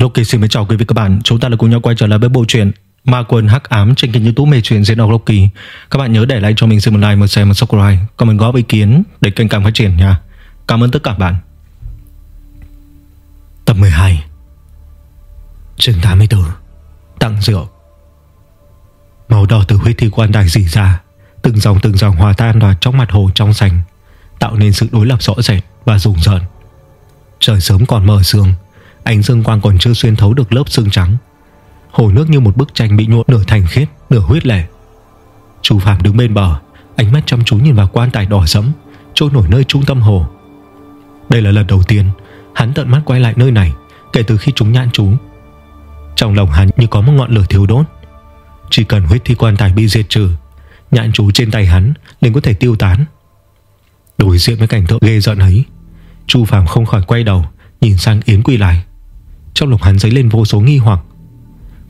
Loki xin chào quý vị các bạn Chúng ta lại cùng nhau quay trở lại với bộ truyện Ma Quân Hắc Ám trên kênh youtube mê truyện diễn đọc Loki Các bạn nhớ để lại cho mình xin một like, một share, một subscribe Comment góp ý kiến để kênh càng phát triển nha. Cảm ơn tất cả bạn. Tập 12 Chương 84 Tặng rượu. Màu đỏ từ huyết thi quan đại dì ra Từng dòng từng dòng hòa tan vào trong mặt hồ trong xanh Tạo nên sự đối lập rõ rệt và rùng rợn. Trời sớm còn mờ sương. Ánh dương quang còn chưa xuyên thấu được lớp xương trắng. Hồ nước như một bức tranh bị nhuộm nửa thành khiết Nửa huyết lệ. Chú Phạm đứng bên bờ, Ánh mắt chăm chú nhìn vào quan tài đỏ sẫm, Trôi nổi nơi trung tâm hồ. Đây là lần đầu tiên, Hắn tận mắt quay lại nơi này, Kể từ khi chúng nhãn chú. Trong lòng hắn như có một ngọn lửa thiếu đốt. Chỉ cần huyết thi quan tài bị diệt trừ, Nhãn chú trên tay hắn liền có thể tiêu tán. Đối diện với cảnh tượng ghê giận ấy, Chu Phạm không khỏi quay đầu, Nhìn sang Yến Quy lại trong lòng hắn dấy lên vô số nghi hoặc.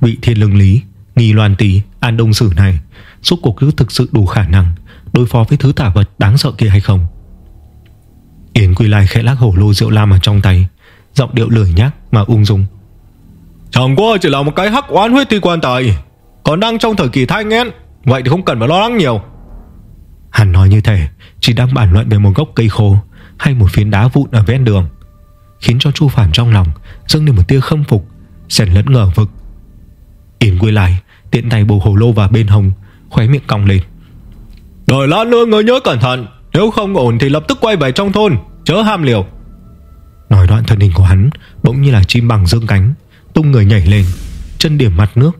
Vị thiên lương lý Nghi loan tỷ An đông sử này Suốt cuộc cứ thực sự đủ khả năng Đối phó với thứ tả vật đáng sợ kia hay không? Yến Quy Lai khẽ lắc hổ lô rượu lam ở trong tay Giọng điệu lười nhác mà ung dung. Chẳng qua chỉ là một cái hắc oán huyết thi quan tài Còn đang trong thời kỳ thai nghén Vậy thì không cần phải lo lắng nhiều. Hắn nói như thế Chỉ đang bàn luận về một gốc cây khô Hay một phiến đá vụn ở ven đường Khiến cho Chu Phàm trong lòng dâng lên một tia khâm phục Xen lẫn ngờ vực. Yến quay lại Tiện tay bầu hồ lô vào bên hông Khóe miệng cong lên. Rồi lát nữa người nhớ cẩn thận Nếu không ổn thì lập tức quay về trong thôn Chớ ham liều. Nói đoạn thân hình của hắn Bỗng như là chim bằng dương cánh Tung người nhảy lên Chân điểm mặt nước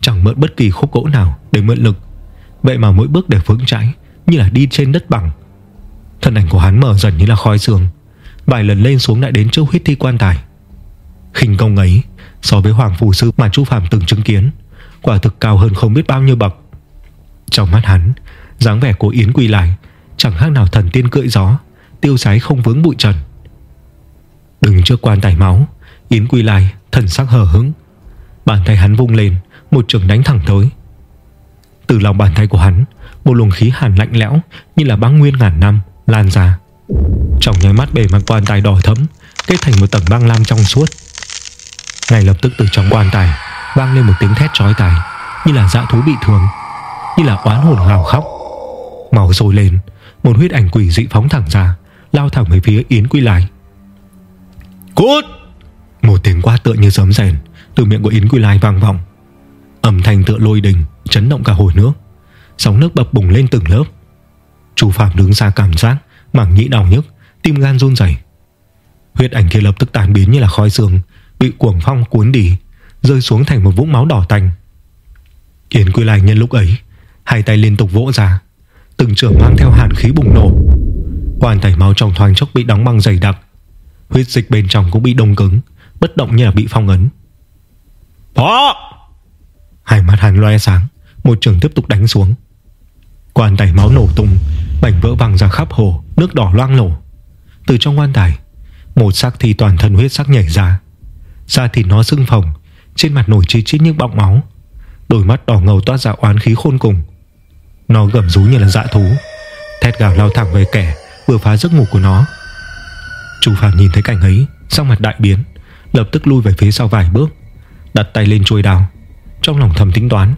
Chẳng mượn bất kỳ khúc gỗ nào để mượn lực. Vậy mà mỗi bước đều vững chãi Như là đi trên đất bằng. Thân ảnh của hắn mở dần như là khói sương Vài lần lên xuống lại đến chỗ huyết thi quan tài. Khinh công ấy, So với Hoàng Phù Sư mà Chu Phạm từng chứng kiến, Quả thực cao hơn không biết bao nhiêu bậc. Trong mắt hắn, dáng vẻ của Yến Quỳ lại Chẳng khác nào thần tiên cưỡi gió, Tiêu sái không vướng bụi trần. Đứng trước quan tài máu, Yến Quỳ lại thần sắc hờ hững. Bàn tay hắn vung lên, Một trường đánh thẳng tới. Từ lòng bàn tay của hắn, Một luồng khí hàn lạnh lẽo Như là băng nguyên ngàn năm, lan ra. Trong nháy mắt bề mặt quan tài đỏ thấm Kết thành một tầng băng lam trong suốt. Ngay lập tức từ trong quan tài Vang lên một tiếng thét trói tai Như là dã thú bị thương Như là oán hồn gào khóc. Máu sôi lên Một huyết ảnh quỷ dị phóng thẳng ra Lao thẳng về phía Yến Quy Lai. Cút! Một tiếng quát tựa như sấm rèn Từ miệng của Yến Quy Lai vang vọng. Âm thanh tựa lôi đình Chấn động cả hồ nước. Sóng nước bập bùng lên từng lớp. Chủ Phạm đứng xa cảm giác Mảng nhĩ đau nhức Tim gan run rẩy. Huyết ảnh kia lập tức tan biến như là khói sương Bị cuồng phong cuốn đi Rơi xuống thành một vũng máu đỏ tanh Yến Quy Lai nhân lúc ấy Hai tay liên tục vỗ ra Từng trường mang theo hàn khí bùng nổ. Quan tẩy máu trong thoáng chốc bị đóng băng dày đặc Huyết dịch bên trong cũng bị đông cứng Bất động như là bị phong ấn. Đó Hai mắt hàn loe sáng Một trường tiếp tục đánh xuống Quan tài máu nổ tung Mảnh vỡ văng ra khắp hồ, Nước đỏ loang lổ. Từ trong quan tài, Một xác thi toàn thân huyết sắc nhảy ra. Da thịt nó sưng phồng, Trên mặt nổi chi chít những bọng máu. Đôi mắt đỏ ngầu toát ra oán khí khôn cùng. Nó gầm rú như là dã thú, Thét gào lao thẳng về kẻ Vừa phá giấc ngủ của nó. Chu Phạm nhìn thấy cảnh ấy Sau mặt đại biến, Lập tức lui về phía sau vài bước, Đặt tay lên chuôi đào Trong lòng thầm tính toán,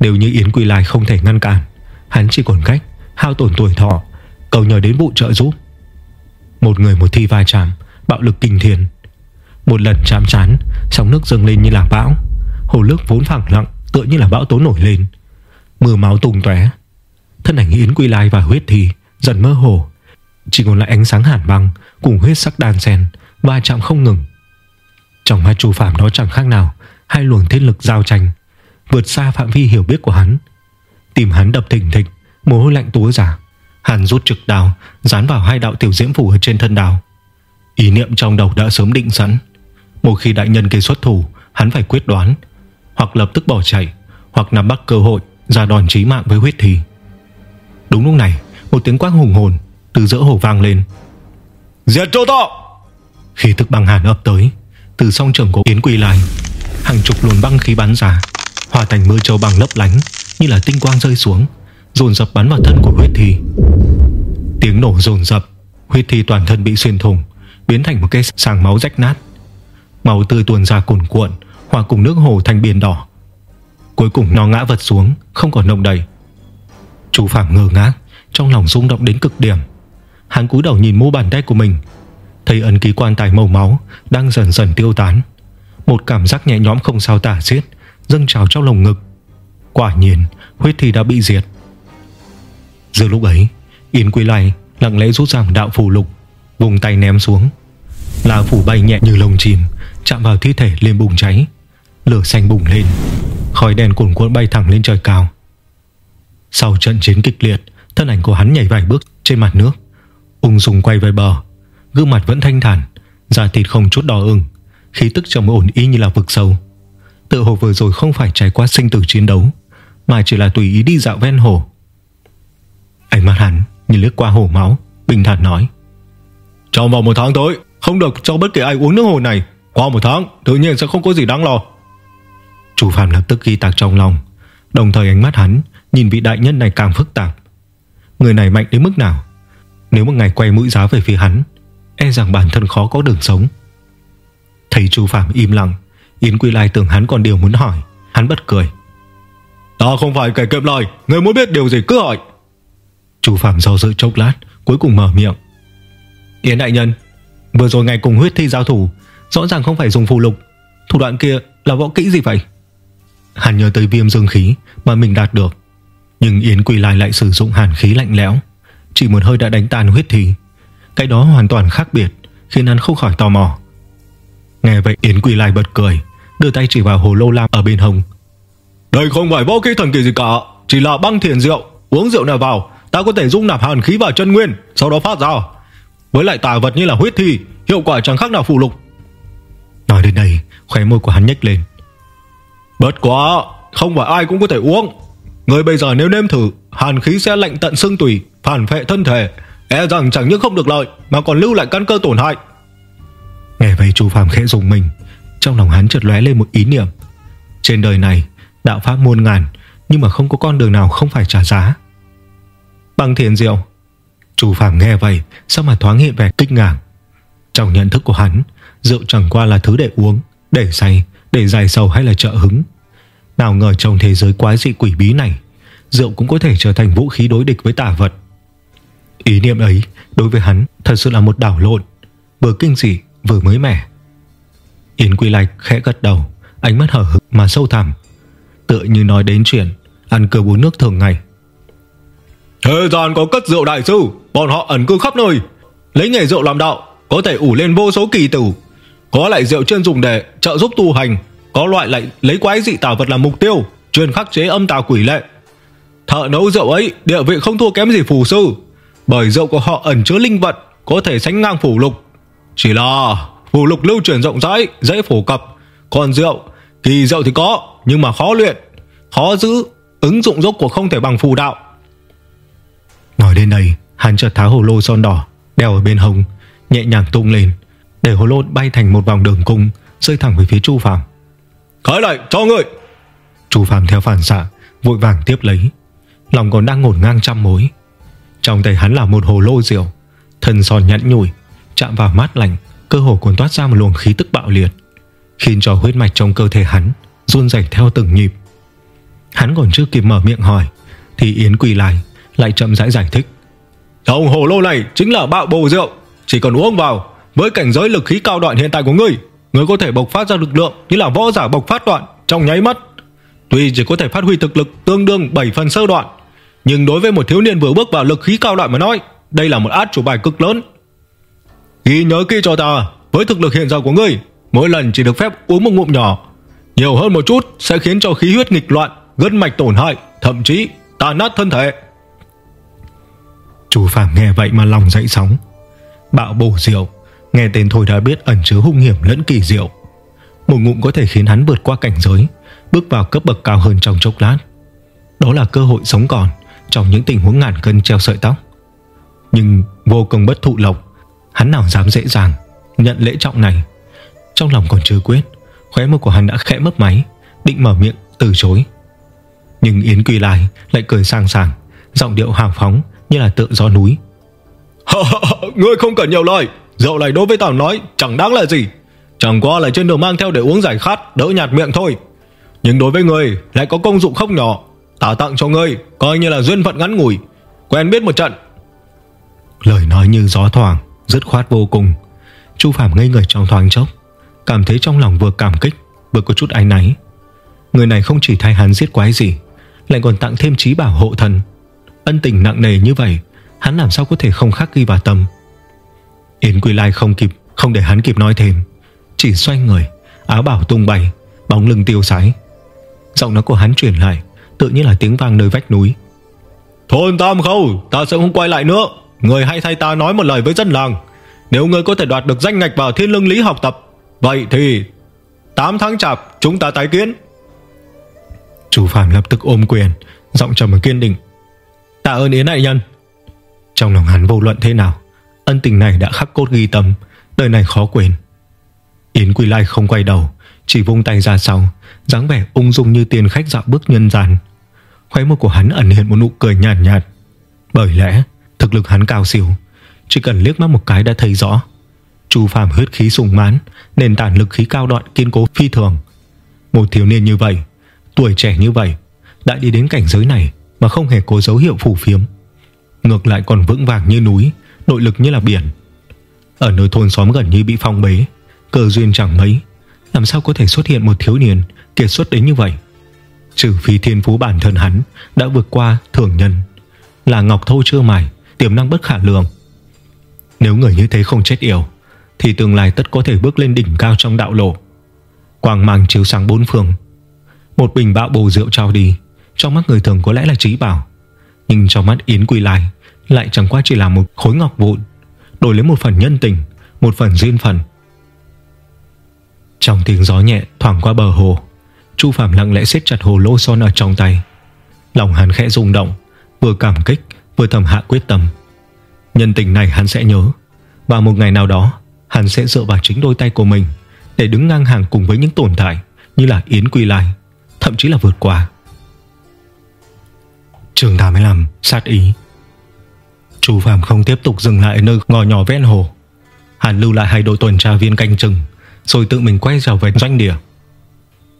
Nếu như Yến Quỳ Lai không thể ngăn cản Hắn chỉ còn cách hao tổn tuổi thọ, Cầu nhờ đến vụ trợ giúp. Một người một thi va chạm, Bạo lực kinh thiền một lần chạm chán Sóng nước dâng lên như là bão. Hồ nước vốn phẳng lặng, tựa như là bão tố nổi lên. Mưa máu tung tóe. Thân ảnh Yến Quy Lai và huyết thì Dần mơ hồ. Chỉ còn lại ánh sáng hàn băng Cùng huyết sắc đan sen Va chạm không ngừng. Trong mắt chu phạm đó chẳng khác nào Hai luồng thiên lực giao tranh, Vượt xa phạm vi hiểu biết của hắn. Tìm hắn đập thỉnh thịch Mồ hôi lạnh túa ra. Hắn rút trực đào Dán vào hai đạo tiểu diễm phủ ở trên thân đào Ý niệm trong đầu đã sớm định sẵn. Một khi đại nhân kia xuất thủ Hắn phải quyết đoán Hoặc lập tức bỏ chạy Hoặc nắm bắt cơ hội ra đòn chí mạng với huyết thi. Đúng lúc này Một tiếng quát hùng hồn Từ giữa hồ vang lên. Diệt chỗ to Khi thức băng hàn ập tới Từ song trường của Yến Quỳ lại Hàng chục luồn băng khí bắn ra Hòa thành mưa châu bằng lấp lánh như là tinh quang rơi xuống Dồn dập bắn vào thân của huyết thi. Tiếng nổ dồn dập Huyết thi toàn thân bị xuyên thủng, Biến thành một cái sàng máu rách nát. Máu tươi tuôn ra cuồn cuộn Hòa cùng nước hồ thành biển đỏ. Cuối cùng nó ngã vật xuống Không còn động đầy Chu Phạm ngơ ngác Trong lòng rung động đến cực điểm. Hắn cúi đầu nhìn mu bàn tay của mình Thấy ấn ký quan tài màu máu Đang dần dần tiêu tán. Một cảm giác nhẹ nhõm không sao tả xiết Dâng trào trong lồng ngực. Quả nhiên, huyết thi đã bị diệt. Giờ lúc ấy Yến Quý Lai lặng lẽ rút ra một đạo phù lục, Vùng tay ném xuống. Là phủ bay nhẹ như lồng chim, Chạm vào thi thể lên bùng cháy, Lửa xanh bùng lên, Khói đèn cuồn cuộn bay thẳng lên trời cao. Sau trận chiến kịch liệt, Thân ảnh của hắn nhảy vài bước trên mặt nước, Ung dung quay về bờ, Gương mặt vẫn thanh thản, Da thịt không chút đỏ ửng, Khí tức trầm ổn y như là vực sâu. Tự hồ vừa rồi không phải trải qua sinh tử chiến đấu mà chỉ là tùy ý đi dạo ven hồ. Ánh mắt hắn nhìn lướt qua hồ máu, Bình thản nói, Trong vòng một tháng tới, Không được cho bất kỳ ai uống nước hồ này. Qua một tháng, tự nhiên sẽ không có gì đáng lo. Chủ Phạm lập tức ghi tạc trong lòng, Đồng thời ánh mắt hắn Nhìn vị đại nhân này càng phức tạp. Người này mạnh đến mức nào? Nếu một ngày quay mũi giá về phía hắn E rằng bản thân khó có đường sống. Thấy chú Phạm im lặng, Yến Quy Lai tưởng hắn còn điều muốn hỏi, Hắn bật cười. Ta không phải kẻ kiệm lời. Người muốn biết điều gì cứ hỏi. Chú Phạm do dự chốc lát, Cuối cùng mở miệng. Yến đại nhân, Vừa rồi ngày cùng huyết thi giao thủ, Rõ ràng không phải dùng phù lục. Thủ đoạn kia là võ kỹ gì vậy? Hắn nhớ tới viêm dương khí Mà mình đạt được. Nhưng Yến Quỳ Lai lại sử dụng hàn khí lạnh lẽo. Chỉ một hơi đã đánh tan huyết thi. Cái đó hoàn toàn khác biệt, Khiến hắn không khỏi tò mò. Nghe vậy, Yến Quỳ Lai bật cười, Đưa tay chỉ vào hồ lô lam ở bên hồng. Đây không phải võ kỹ thần kỳ gì cả Chỉ là băng thiền rượu Uống rượu này vào. Ta có thể dung nạp hàn khí vào chân nguyên Sau đó phát ra. Với lại tà vật như là huyết thi Hiệu quả chẳng khác nào phụ lục. Nói đến đây khóe môi của hắn nhếch lên. Bất quá Không phải ai cũng có thể uống. Người bây giờ nếu nếm thử Hàn khí sẽ lạnh tận xương tủy, Phản phệ thân thể. E rằng chẳng những không được lợi Mà còn lưu lại căn cơ tổn hại. Nghe vậy Chu Phàm khẽ dùng mình. Trong lòng hắn chợt lóe lên một ý niệm. Trên đời này đạo pháp muôn ngàn Nhưng mà không có con đường nào không phải trả giá. Bằng thiền diệu chủ phàm nghe vậy Sao mà thoáng hiện vẻ kích ngạc. Trong nhận thức của hắn Rượu chẳng qua là thứ để uống Để say, để dài sầu hay là trợ hứng. Nào ngờ trong thế giới quái dị quỷ bí này Rượu cũng có thể trở thành vũ khí đối địch với tà vật. Ý niệm ấy Đối với hắn thật sự là một đảo lộn Vừa kinh dị vừa mới mẻ. Yến Quy Lạch khẽ gật đầu Ánh mắt hở hực mà sâu thẳm. Tựa như nói đến chuyện, Ăn cơm uống nước thường ngày. Thế gian có cất rượu đại sư, Bọn họ ẩn cư khắp nơi. Lấy nghề rượu làm đạo, Có thể ủ lên vô số kỳ tử. Có lại rượu chuyên dùng để trợ giúp tu hành, Có loại lại lấy quái dị tà vật làm mục tiêu, Chuyên khắc chế âm tà quỷ lệ. Thợ nấu rượu ấy, địa vị không thua kém gì phù sư. Bởi rượu của họ ẩn chứa linh vật, Có thể sánh ngang phủ lục. Chỉ là phủ lục lưu truyền rộng rãi, Dễ phổ cập. Còn rượu, Kỳ rượu thì có. Nhưng mà khó luyện, Khó giữ Ứng dụng rốt của không thể bằng phù đạo. Nói đến đây, Hắn chợt tháo hồ lô son đỏ, Đeo ở bên hông, Nhẹ nhàng tung lên, Để hồ lô bay thành một vòng đường cung, Rơi thẳng về phía Chu phàm. Khởi lại cho người Chu phàm theo phản xạ, Vội vàng tiếp lấy. Lòng còn đang ngổn ngang trăm mối. Trong tay hắn là một hồ lô rượu Thân son nhẵn nhủi, Chạm vào mát lạnh Cơ hồ còn toát ra một luồng khí tức bạo liệt, Khiến cho huyết mạch trong cơ thể hắn run rẩy theo từng nhịp. Hắn còn chưa kịp mở miệng hỏi, Thì Yến quỳ lại Lại chậm rãi giải thích. Đồng hồ lô này chính là bạo bồ rượu, Chỉ cần uống vào, Với cảnh giới lực khí cao đoạn hiện tại của ngươi Ngươi có thể bộc phát ra lực lượng Như là võ giả bộc phát đoạn trong nháy mắt. Tuy chỉ có thể phát huy thực lực tương đương 7 phần sơ đoạn, Nhưng đối với một thiếu niên vừa bước vào lực khí cao đoạn mà nói, Đây là một át chủ bài cực lớn. Ghi nhớ kỹ cho ta, Với thực lực hiện giờ của ngươi, Mỗi lần chỉ được phép uống một ngụm nhỏ nhiều hơn một chút sẽ khiến cho khí huyết nghịch loạn, Gân mạch tổn hại, Thậm chí tàn nát thân thể. Chú Phạm nghe vậy mà lòng dậy sóng. Bạo bổ rượu, Nghe tên thôi đã biết ẩn chứa hung hiểm lẫn kỳ diệu. Một ngụm có thể khiến hắn vượt qua cảnh giới, Bước vào cấp bậc cao hơn trong chốc lát. Đó là cơ hội sống còn Trong những tình huống ngàn cân treo sợi tóc. Nhưng vô công bất thụ lộc, Hắn nào dám dễ dàng Nhận lễ trọng này. Trong lòng còn chưa quyết Khóe môi của hắn đã khẽ mấp máy Định mở miệng từ chối. Nhưng Yến Quỳ Lai lại cười sang sảng Giọng điệu hào phóng như là tựa gió núi. Ngươi không cần nhiều lời. Rượu này đối với tao nói chẳng đáng là gì. Chẳng qua là trên đường mang theo để uống giải khát Đỡ nhạt miệng thôi. Nhưng đối với người lại có công dụng không nhỏ. Ta tặng cho ngươi coi như là duyên phận ngắn ngủi. Quen biết một trận. Lời nói như gió thoảng Dứt khoát vô cùng. Chu Phạm ngây người trong thoáng chốc Cảm thấy trong lòng vừa cảm kích, Vừa có chút áy náy. Người này không chỉ thay hắn giết quái gì, Lại còn tặng thêm trí bảo hộ thần. Ân tình nặng nề như vậy, Hắn làm sao có thể không khắc ghi vào tâm? Yến Quy Lai không kịp, Không để hắn kịp nói thêm. Chỉ xoay người, Áo bảo tung bay, Bóng lưng tiêu sái. Giọng nói của hắn truyền lại, Tự nhiên là tiếng vang nơi vách núi. Thôn Tam Khâu, Ta sẽ không quay lại nữa. Người hãy thay ta nói một lời với dân làng. Nếu người có thể đoạt được danh ngạch vào thiên lương lý học tập Vậy thì 8 tháng chạp chúng ta tái kiến. Chủ Phạm lập tức ôm quyền, Giọng trầm kiên định. Tạ ơn Yến đại nhân. Trong lòng hắn vô luận thế nào, Ân tình này đã khắc cốt ghi tâm Đời này khó quên. Yến Quỳ Lai không quay đầu, Chỉ vung tay ra sau, dáng vẻ ung dung như tiền khách dạo bước nhân gian. Khóe môi của hắn ẩn hiện một nụ cười nhạt nhạt. Bởi lẽ, Thực lực hắn cao siêu, Chỉ cần liếc mắt một cái đã thấy rõ. Chu phàm huyết khí sùng mán Nền tảng lực khí cao đoạn kiên cố phi thường. Một thiếu niên như vậy, Tuổi trẻ như vậy, Đã đi đến cảnh giới này Mà không hề có dấu hiệu phủ phiếm. Ngược lại còn vững vàng như núi, Nội lực như là biển. Ở nơi thôn xóm gần như bị phong bế, Cơ duyên chẳng mấy. Làm sao có thể xuất hiện một thiếu niên Kiệt xuất đến như vậy? Trừ phi thiên phú bản thân hắn Đã vượt qua thường nhân, Là ngọc thô chưa mài, Tiềm năng bất khả lường. Nếu người như thế không chết yểu thì tương lai tất có thể bước lên đỉnh cao trong đạo lộ. Quang mang chiếu sáng bốn phương. Một bình bạo bồ rượu trao đi. Trong mắt người thường có lẽ là trí bảo. Nhưng trong mắt Yến quy Lai Lại chẳng qua chỉ là một khối ngọc vụn, Đổi lấy một phần nhân tình, Một phần duyên phận. Trong tiếng gió nhẹ thoảng qua bờ hồ, Chu Phạm lặng lẽ siết chặt hồ lô son ở trong tay. Lòng hắn khẽ rung động, Vừa cảm kích, vừa thầm hạ quyết tâm. Nhân tình này hắn sẽ nhớ, Và một ngày nào đó Hắn sẽ dựa vào chính đôi tay của mình Để đứng ngang hàng cùng với những tồn tại Như là Yến Quy Lai Thậm chí là vượt qua. Trường 85 sát ý. Chú Phạm không tiếp tục dừng lại nơi ngò nhỏ ven hồ. Hắn lưu lại hai đội tuần tra viên canh chừng Rồi tự mình quay trở về doanh địa.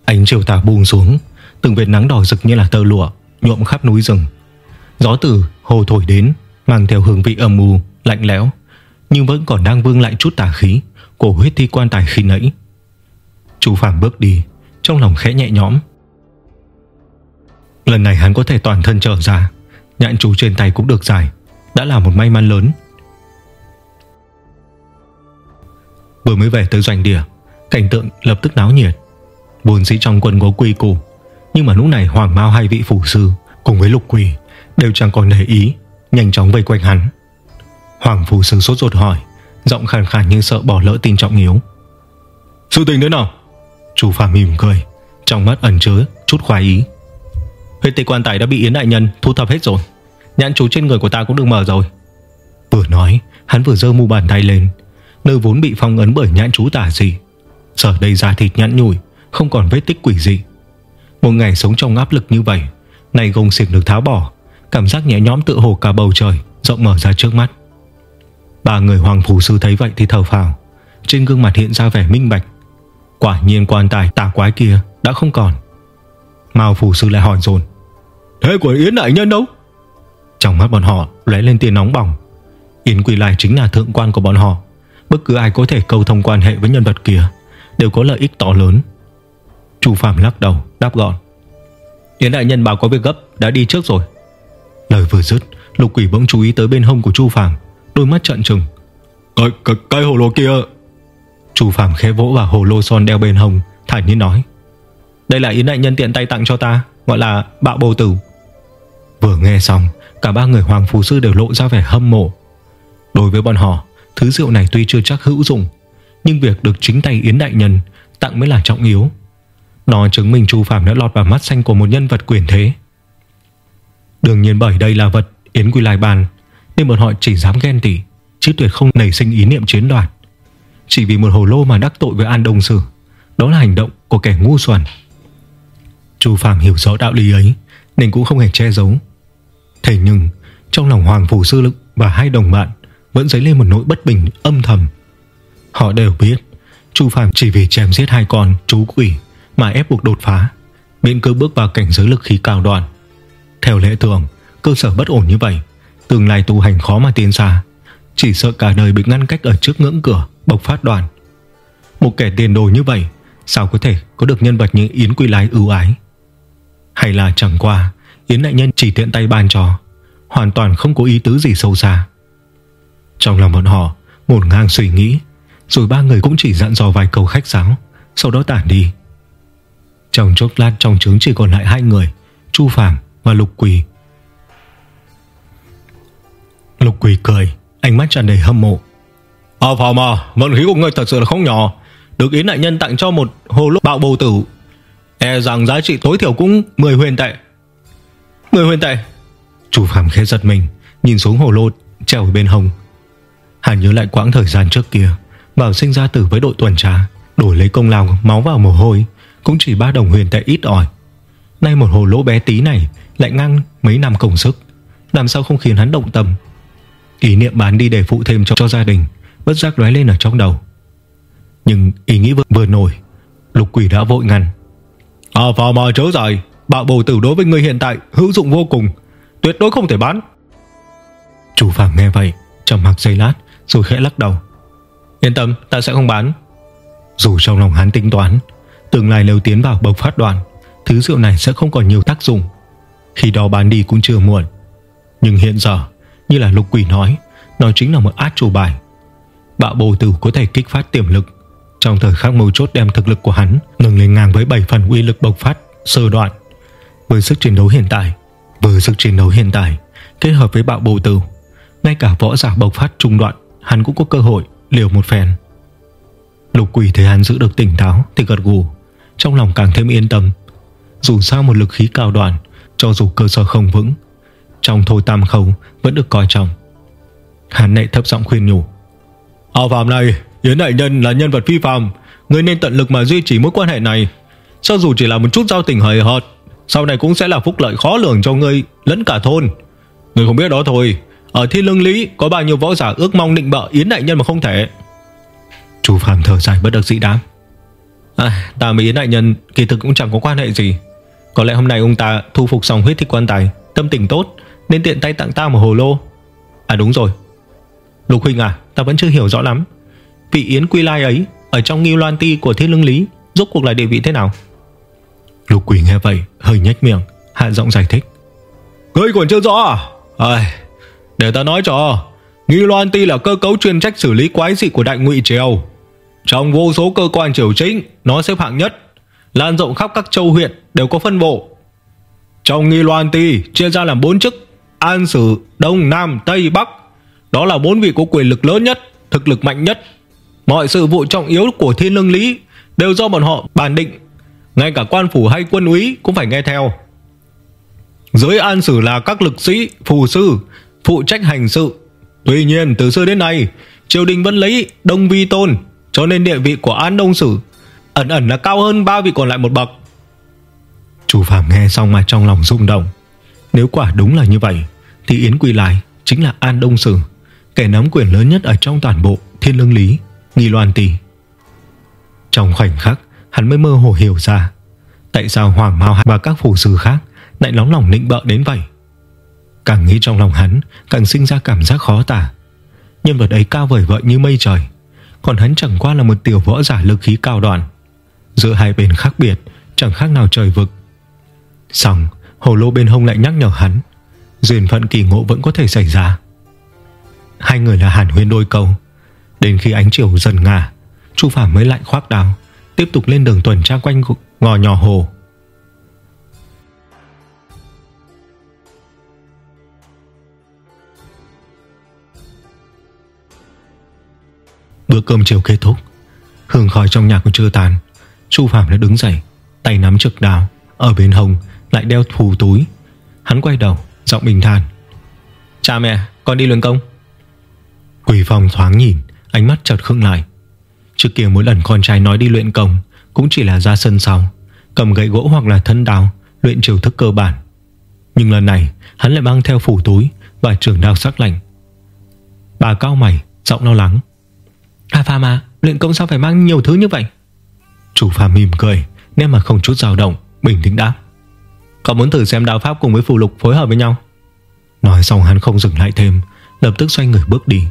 Ánh chiều tà buông xuống Từng vệt nắng đỏ rực như là tơ lụa Nhuộm khắp núi rừng. Gió từ hồ thổi đến Mang theo hương vị âm u, lạnh lẽo. Nhưng vẫn còn đang vương lại chút tà khí. Của huyết thi quan tài khi nãy. Chú Phạm bước đi, Trong lòng khẽ nhẹ nhõm. Lần này hắn có thể toàn thân trở ra Nhạn chú trên tay cũng được giải, Đã là một may mắn lớn. Vừa mới về tới doanh địa, Cảnh tượng lập tức náo nhiệt. Bốn sĩ trong quân có quy củ, Nhưng mà lúc này Hoàng Mao hai vị phủ sư Cùng với lục quỷ Đều chẳng còn để ý, Nhanh chóng vây quanh hắn. Hoàng phủ sư sốt ruột hỏi Giọng khàn khàn như sợ bỏ lỡ tin trọng yếu. Sự tình thế nào? Chủ phàm mỉm cười Trong mắt ẩn chứa chút khoái ý. Huyết tịch quan tài đã bị Yến Đại Nhân thu thập hết rồi. Nhãn chú trên người của ta cũng được mở rồi. Vừa nói Hắn vừa dơ mu bàn tay lên. Nơi vốn bị phong ấn bởi nhãn chú tả gì Giờ đây da thịt nhãn nhủi Không còn vết tích quỷ dị. Một ngày sống trong áp lực như vậy Này gông xiềng được tháo bỏ Cảm giác nhẹ nhõm tự hồ cả bầu trời Rộng mở ra trước mắt Ba người hoàng phủ sư thấy vậy thì thở phào. Trên gương mặt hiện ra vẻ minh bạch. Quả nhiên quan tài tà quái kia Đã không còn. Mao phủ sư lại hỏi dồn. Thế của Yến đại nhân đâu? Trong mắt bọn họ lóe lên tia nóng bỏng. Yến Quỳ Lai chính là thượng quan của bọn họ. Bất cứ ai có thể câu thông quan hệ với nhân vật kia Đều có lợi ích to lớn. Chu Phạm lắc đầu, đáp gọn. Yến đại nhân bảo có việc gấp, Đã đi trước rồi. Lời vừa dứt, Lục quỷ bỗng chú ý tới bên hông của Chu Phạm Đôi mắt trợn trừng. Cái, cái, cái hồ lô kia. Chu Phạm khẽ vỗ vào hồ lô son đeo bên hông Thản nhiên nói. Đây là Yến đại nhân tiện tay tặng cho ta Gọi là bạo bồ tử. Vừa nghe xong Cả ba người hoàng phù sư đều lộ ra vẻ hâm mộ. Đối với bọn họ Thứ rượu này tuy chưa chắc hữu dụng Nhưng việc được chính tay Yến Đại Nhân Tặng mới là trọng yếu. Nó chứng minh Chu Phạm đã lọt vào mắt xanh của một nhân vật quyền thế. Đương nhiên bởi đây là vật Yến Quy Lai bàn nên bọn họ chỉ dám ghen tỉ Chứ tuyệt không nảy sinh ý niệm chiến đoạt. Chỉ vì một hồ lô mà đắc tội với An Đông Sử Đó là hành động của kẻ ngu xuẩn. Chu Phạm hiểu rõ đạo lý ấy Nên cũng không hề che giấu. Thế nhưng trong lòng Hoàng Phủ Sư Lực Và hai đồng bạn vẫn dấy lên một nỗi bất bình âm thầm. Họ đều biết Chu Phạm chỉ vì chém giết hai con chú quỷ mà ép buộc đột phá, miễn cứ bước vào cảnh giới lực khí cao đoạn. Theo lẽ thường, cơ sở bất ổn như vậy, tương lai tu hành khó mà tiến xa, chỉ sợ cả đời bị ngăn cách ở trước ngưỡng cửa bộc phát đoàn. Một kẻ tiền đồ như vậy, sao có thể có được nhân vật như Yến Quy Lái ưu ái? Hay là chẳng qua Yến đại nhân chỉ tiện tay ban cho, hoàn toàn không có ý tứ gì sâu xa. Trong lòng bọn họ, một ngang suy nghĩ, rồi ba người cũng chỉ dặn dò vài câu khách sáo, sau đó tản đi. Trong chốc lát trong trứng chỉ còn lại hai người, Chu Phạm và Lục Quỳ. Lục Quỳ cười, ánh mắt tràn đầy hâm mộ. À Phàm à, vận khí của người thật sự là không nhỏ, được Yến đại nhân tặng cho một hồ lô bạo bầu tử. E rằng giá trị tối thiểu cũng 10 huyền tệ. 10 huyền tệ. chủ Phàm khẽ giật mình, nhìn xuống hồ lô treo ở bên hông. Hắn nhớ lại quãng thời gian trước kia, Bảo sinh ra tử với đội tuần tra, đổi lấy công lao máu vào mồ hôi, cũng chỉ ba đồng huyền tệ ít ỏi. Nay một hồ lỗ bé tí này lại ngang mấy năm công sức, làm sao không khiến hắn động tâm. Ý niệm bán đi để phụ thêm cho, cho gia đình, bất giác lóe lên ở trong đầu. Nhưng ý nghĩ vừa, vừa nổi, lục quỷ đã vội ngăn. À vào mà chớ dài, bạo bầu tử đối với người hiện tại hữu dụng vô cùng, tuyệt đối không thể bán. Chủ phạm nghe vậy, trầm mặc giây lát, rồi khẽ lắc đầu. Yên tâm, ta sẽ không bán. Dù trong lòng hắn tính toán, tương lai nếu tiến vào bộc phát đoàn, thứ rượu này sẽ không còn nhiều tác dụng. Khi đó bán đi cũng chưa muộn. Nhưng hiện giờ, như là lục quỷ nói, nó chính là một át chủ bài. Bạo bồ tử có thể kích phát tiềm lực, trong thời khắc mấu chốt đem thực lực của hắn nâng lên ngang với 7 phần uy lực bộc phát sơ đoạn. Với sức chiến đấu hiện tại, với sức chiến đấu hiện tại kết hợp với bạo bồ tử, ngay cả võ giả bộc phát trung đoạn hắn cũng có cơ hội liều một phen. Lục quỷ thấy hắn giữ được tỉnh táo thì gật gù, trong lòng càng thêm yên tâm. Dù sao một lực khí cao đoạn, cho dù cơ sở không vững, trong thôi tam khẩu vẫn được coi trọng. Hắn lại thấp giọng khuyên nhủ. Ở phạm này, Yến Đại Nhân là nhân vật phi phàm người nên tận lực mà duy trì mối quan hệ này. Cho dù chỉ là một chút giao tình hời hợt, sau này cũng sẽ là phúc lợi khó lường cho ngươi lẫn cả thôn. Người không biết đó thôi, ở thiên lương lý có bao nhiêu võ giả ước mong định bợ Yến Đại Nhân mà không thể. Chu Phạm thở dài bất đắc dĩ đám. À, ta với Yến Đại Nhân kỳ thực cũng chẳng có quan hệ gì. Có lẽ hôm nay ông ta thu phục xong huyết thích quan tài, tâm tình tốt, nên tiện tay tặng ta một hồ lô. À đúng rồi. Lục Huynh à, ta vẫn chưa hiểu rõ lắm. Vị Yến Quy Lai ấy, ở trong nghi loan ti của thiên lương lý, rốt cuộc là địa vị thế nào? Lục Quỷ nghe vậy, hơi nhếch miệng, hạ giọng giải thích. Ngươi còn chưa rõ à? À, để ta nói cho Nghi Loan Ti là cơ cấu chuyên trách xử lý quái dị của đại ngụy triều Trong vô số cơ quan triều chính Nó xếp hạng nhất Lan rộng khắp các châu huyện đều có phân bộ Trong Nghi Loan Ti Chia ra làm bốn chức An Sử, Đông, Nam, Tây, Bắc Đó là bốn vị có quyền lực lớn nhất Thực lực mạnh nhất Mọi sự vụ trọng yếu của thiên lương lý Đều do bọn họ bàn định Ngay cả quan phủ hay quân úy cũng phải nghe theo Dưới an sử là các lực sĩ, phù sư phụ trách hành sự. Tuy nhiên từ xưa đến nay, triều đình vẫn lấy Đông Vi tôn, cho nên địa vị của An Đông Sử ẩn ẩn là cao hơn ba vị còn lại một bậc. Chủ Phạm nghe xong mà trong lòng rung động. Nếu quả đúng là như vậy, thì Yến Quỳ Lại chính là An Đông Sử, kẻ nắm quyền lớn nhất ở trong toàn bộ Thiên Lương Lý, Nghi Loan Tỷ. Trong khoảnh khắc, hắn mới mơ hồ hiểu ra tại sao Hoàng Mao và các phủ sư khác lại nóng lòng nịnh bợ đến vậy. Càng nghĩ trong lòng hắn Càng sinh ra cảm giác khó tả Nhân vật ấy cao vời vợi như mây trời Còn hắn chẳng qua là một tiểu võ giả lực khí cao đoạn Giữa hai bên khác biệt Chẳng khác nào trời vực Xong hồ lô bên hông lại nhắc nhở hắn, Duyên phận kỳ ngộ vẫn có thể xảy ra. Hai người là hàn huyên đôi câu. Đến khi ánh chiều dần ngả, Chu Phạm mới lại khoác đào Tiếp tục lên đường tuần tra quanh ngò nhỏ hồ. Bữa cơm chiều kết thúc, Hương khói trong nhà còn chưa tàn. Chu Phạm đã đứng dậy, Tay nắm trực đào, Ở bên hông lại đeo phù túi. Hắn quay đầu giọng bình thản. Cha mẹ con đi luyện công. Quỷ phòng thoáng nhìn Ánh mắt chợt khựng lại. Trước kia mỗi lần con trai nói đi luyện công Cũng chỉ là ra sân sau Cầm gậy gỗ hoặc là thân đào Luyện chiều thức cơ bản. Nhưng lần này hắn lại mang theo phủ túi Và trường đao sắc lạnh. Bà cao mày giọng lo lắng. À Phạm à Luyện công sao phải mang nhiều thứ như vậy? Chủ phàm mỉm cười Nên mà không chút dao động Bình tĩnh đáp Cậu muốn thử xem đạo pháp cùng với phù lục phối hợp với nhau. Nói xong hắn không dừng lại thêm, Lập tức xoay người bước đi.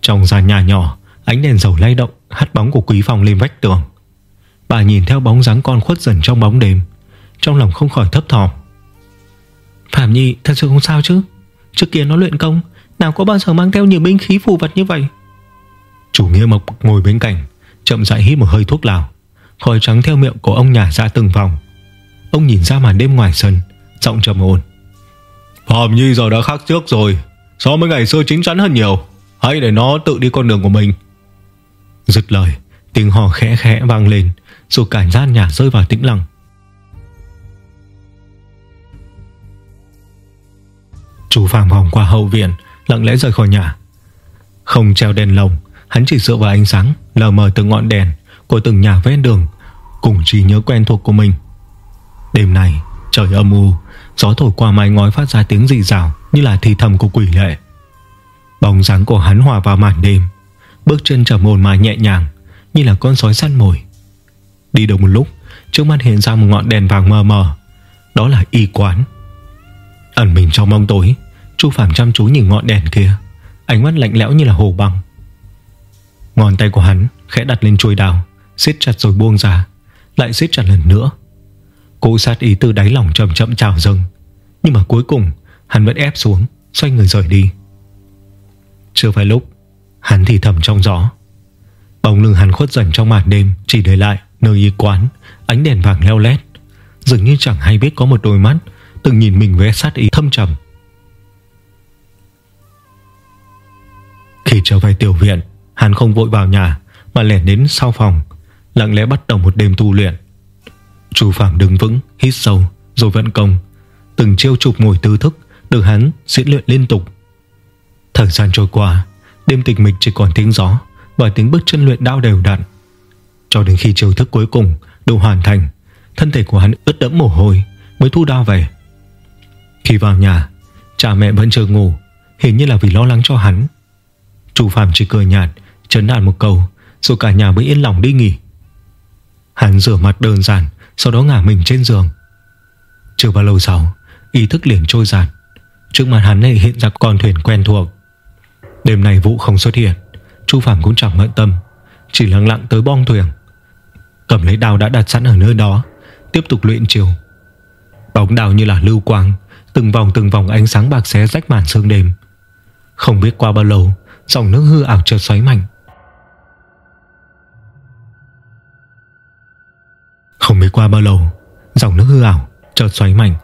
Trong gian nhà nhỏ, Ánh đèn dầu lay động, Hắt bóng của quý phòng lên vách tường. Bà nhìn theo bóng dáng con khuất dần trong bóng đêm, Trong lòng không khỏi thấp thỏm. Phạm Nhi, thật sự không sao chứ? Trước kia nó luyện công, Nào có bao giờ mang theo nhiều binh khí phù vật như vậy? Chủ nghĩa mộc ngồi bên cạnh, Chậm rãi hít một hơi thuốc lào, Khói trắng theo miệng của ông nhả ra từng vòng. Ông nhìn ra màn đêm ngoài sân Giọng trầm ổn. Phạm Nhi giờ đã khác trước rồi So với ngày xưa chính chắn hơn nhiều. Hãy để nó tự đi con đường của mình. Dứt lời Tiếng hò khẽ khẽ vang lên Rồi cả gian nhà rơi vào tĩnh lặng. Chú Phạm vòng qua hậu viện Lặng lẽ rời khỏi nhà. Không treo đèn lồng Hắn chỉ dựa vào ánh sáng lờ mờ từng ngọn đèn Của từng nhà ven đường Cùng trí nhớ quen thuộc của mình Đêm này trời âm u, Gió thổi qua mái ngói phát ra tiếng dị rào Như là thì thầm của quỷ lệ. Bóng dáng của hắn hòa vào màn đêm, Bước chân trầm ổn mà nhẹ nhàng, Như là con sói săn mồi. Đi được một lúc, Trước mắt hiện ra một ngọn đèn vàng mờ mờ, Đó là y quán. Ẩn mình trong bóng tối, Chu Phạm chăm chú nhìn ngọn đèn kia, Ánh mắt lạnh lẽo như là hồ băng. Ngón tay của hắn khẽ đặt lên chuôi đào siết chặt rồi buông ra, Lại siết chặt lần nữa. Cố sát ý từ đáy lòng chậm chậm trào dâng. Nhưng mà cuối cùng, Hắn vẫn ép xuống, Xoay người rời đi. Chưa phải lúc, Hắn thì thầm trong gió. Bóng lưng hắn khuất dần trong màn đêm, Chỉ để lại nơi y quán, Ánh đèn vàng leo lét. Dường như chẳng hay biết có một đôi mắt Từng nhìn mình với sát ý thâm trầm. Khi trở về tiểu viện, Hắn không vội vào nhà, Mà lẻn đến sau phòng, Lặng lẽ bắt đầu một đêm tu luyện. Chu Phạm đứng vững, Hít sâu, Rồi vận công. Từng chiêu chụp ngồi tư thức Được hắn diễn luyện liên tục. Thời gian trôi qua, Đêm tịch mịch chỉ còn tiếng gió Và tiếng bước chân luyện đao đều đặn. Cho đến khi chiêu thức cuối cùng Đủ hoàn thành, Thân thể của hắn ướt đẫm mồ hôi Mới thu đao về. Khi vào nhà, Cha mẹ vẫn chưa ngủ, Hình như là vì lo lắng cho hắn. Chu Phạm chỉ cười nhạt, Chấn an một câu, Rồi cả nhà mới yên lòng đi nghỉ. Hắn rửa mặt đơn giản sau đó ngả mình trên giường. Chưa bao lâu sau, Ý thức liền trôi giạt Trước mặt hắn này hiện ra con thuyền quen thuộc. Đêm này Vũ không xuất hiện, Chu Phạm cũng chẳng mận tâm, Chỉ lặng lặng tới bong thuyền. Cầm lấy đào đã đặt sẵn ở nơi đó, Tiếp tục luyện chiều. Bóng đào như là lưu quang, Từng vòng từng vòng ánh sáng bạc xé rách màn sương đêm. Không biết qua bao lâu, Dòng nước hư ảo chợt xoáy mạnh. Qua bao lâu, Dòng nước hư ảo chợt xoáy mạnh,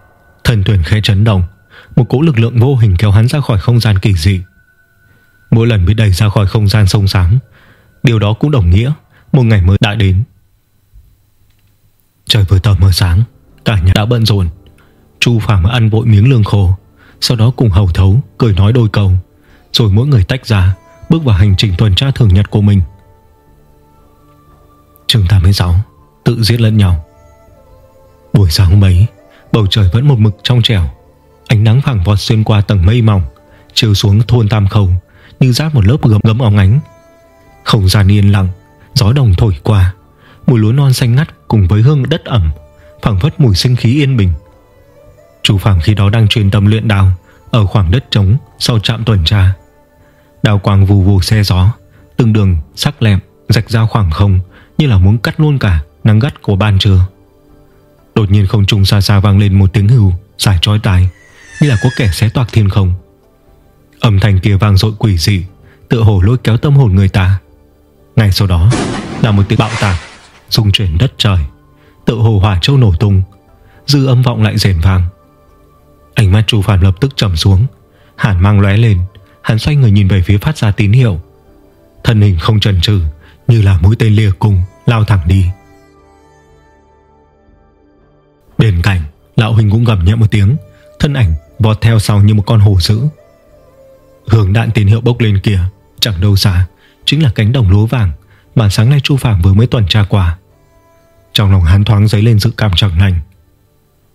Thần thuyền khẽ chấn động, Một cỗ lực lượng vô hình kéo hắn ra khỏi không gian kỳ dị. Mỗi lần bị đẩy ra khỏi không gian sông sáng Điều đó cũng đồng nghĩa Một ngày mới đã đến. Trời vừa tờ mờ sáng Cả nhà đã bận rộn. Chu Phạm ăn vội miếng lương khô, Sau đó cùng hầu thấu cười nói đôi câu, Rồi mỗi người tách ra, Bước vào hành trình tuần tra thường nhật của mình. Chương 86 Tự giết lẫn nhau. Buổi sáng hôm ấy, Bầu trời vẫn một mực trong trẻo. Ánh nắng phẳng vọt xuyên qua tầng mây mỏng, chiếu xuống thôn Tam Khâu Như rát một lớp gấm gấm óng ánh. Không gian yên lặng, Gió đồng thổi qua, Mùi lúa non xanh ngắt cùng với hương đất ẩm, phảng phất mùi sinh khí yên bình. Chủ Phạm khi đó đang truyền tâm luyện đào Ở khoảng đất trống sau trạm tuần tra. Đào quang vù vù xe gió, Từng đường sắc lẹm Rạch ra khoảng không Như là muốn cắt luôn cả nắng gắt của ban trưa. Đột nhiên không trung xa xa vang lên một tiếng hưu Dài trói tai, Như là có kẻ xé toạc thiên không. Âm thanh kia vang dội quỷ dị, Tựa hồ lôi kéo tâm hồn người ta. Ngay sau đó, là một tiếng bạo tạc Dung chuyển đất trời, tựa hồ hỏa châu nổ tung, Dư âm vọng lại rền vang. Ánh mắt chu Phạm lập tức trầm xuống, Hàn mang lóe lên, Hắn xoay người nhìn về phía phát ra tín hiệu. Thân hình không chần chừ, Như là mũi tên lìa cùng lao thẳng đi. Bên cạnh, Lão Huỳnh cũng gầm nhẹ một tiếng, Thân ảnh vọt theo sau như một con hổ dữ. Hướng đạn tín hiệu bốc lên kia Chẳng đâu xa, Chính là cánh đồng lúa vàng Mà sáng nay Chu Phạm vừa mới tuần tra qua. Trong lòng hắn thoáng dấy lên sự cảm chẳng lành.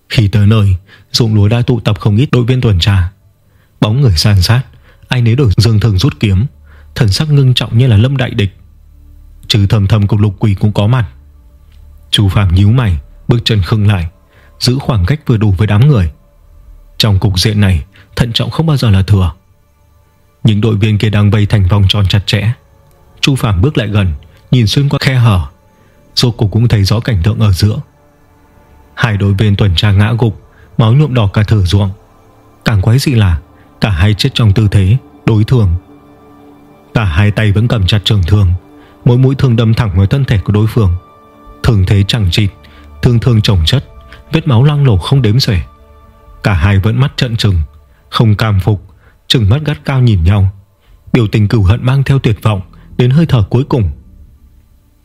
Khi tới nơi Dụng lúa đã tụ tập không ít đội viên tuần tra. Bóng người san sát, Ai nấy đổi dương thường rút kiếm, Thần sắc ngưng trọng như là lâm đại địch. Trừ thầm thầm cục lục quỷ cũng có mặt. Chu Phạm nhíu mày, Bước chân khưng lại Giữ khoảng cách vừa đủ với đám người. Trong cục diện này, Thận trọng không bao giờ là thừa. Những đội viên kia đang vây thành vòng tròn chặt chẽ. Chu Phạm bước lại gần, Nhìn xuyên qua khe hở. Rốt cuộc cũng thấy rõ cảnh tượng ở giữa. Hai đội viên tuần tra ngã gục, Máu nhuộm đỏ cả thử ruộng. Càng quái dị là, Cả hai chết trong tư thế, đối thường. Cả hai tay vẫn cầm chặt trường thương, Mỗi mũi thương đâm thẳng vào thân thể của đối phương. Thường thế chẳng chịt, Thương thương trồng chất. Vết máu loang lổ không đếm xuể. Cả hai vẫn mắt trận trừng, Không cam phục, Trừng mắt gắt cao nhìn nhau. Biểu tình cửu hận mang theo tuyệt vọng Đến hơi thở cuối cùng.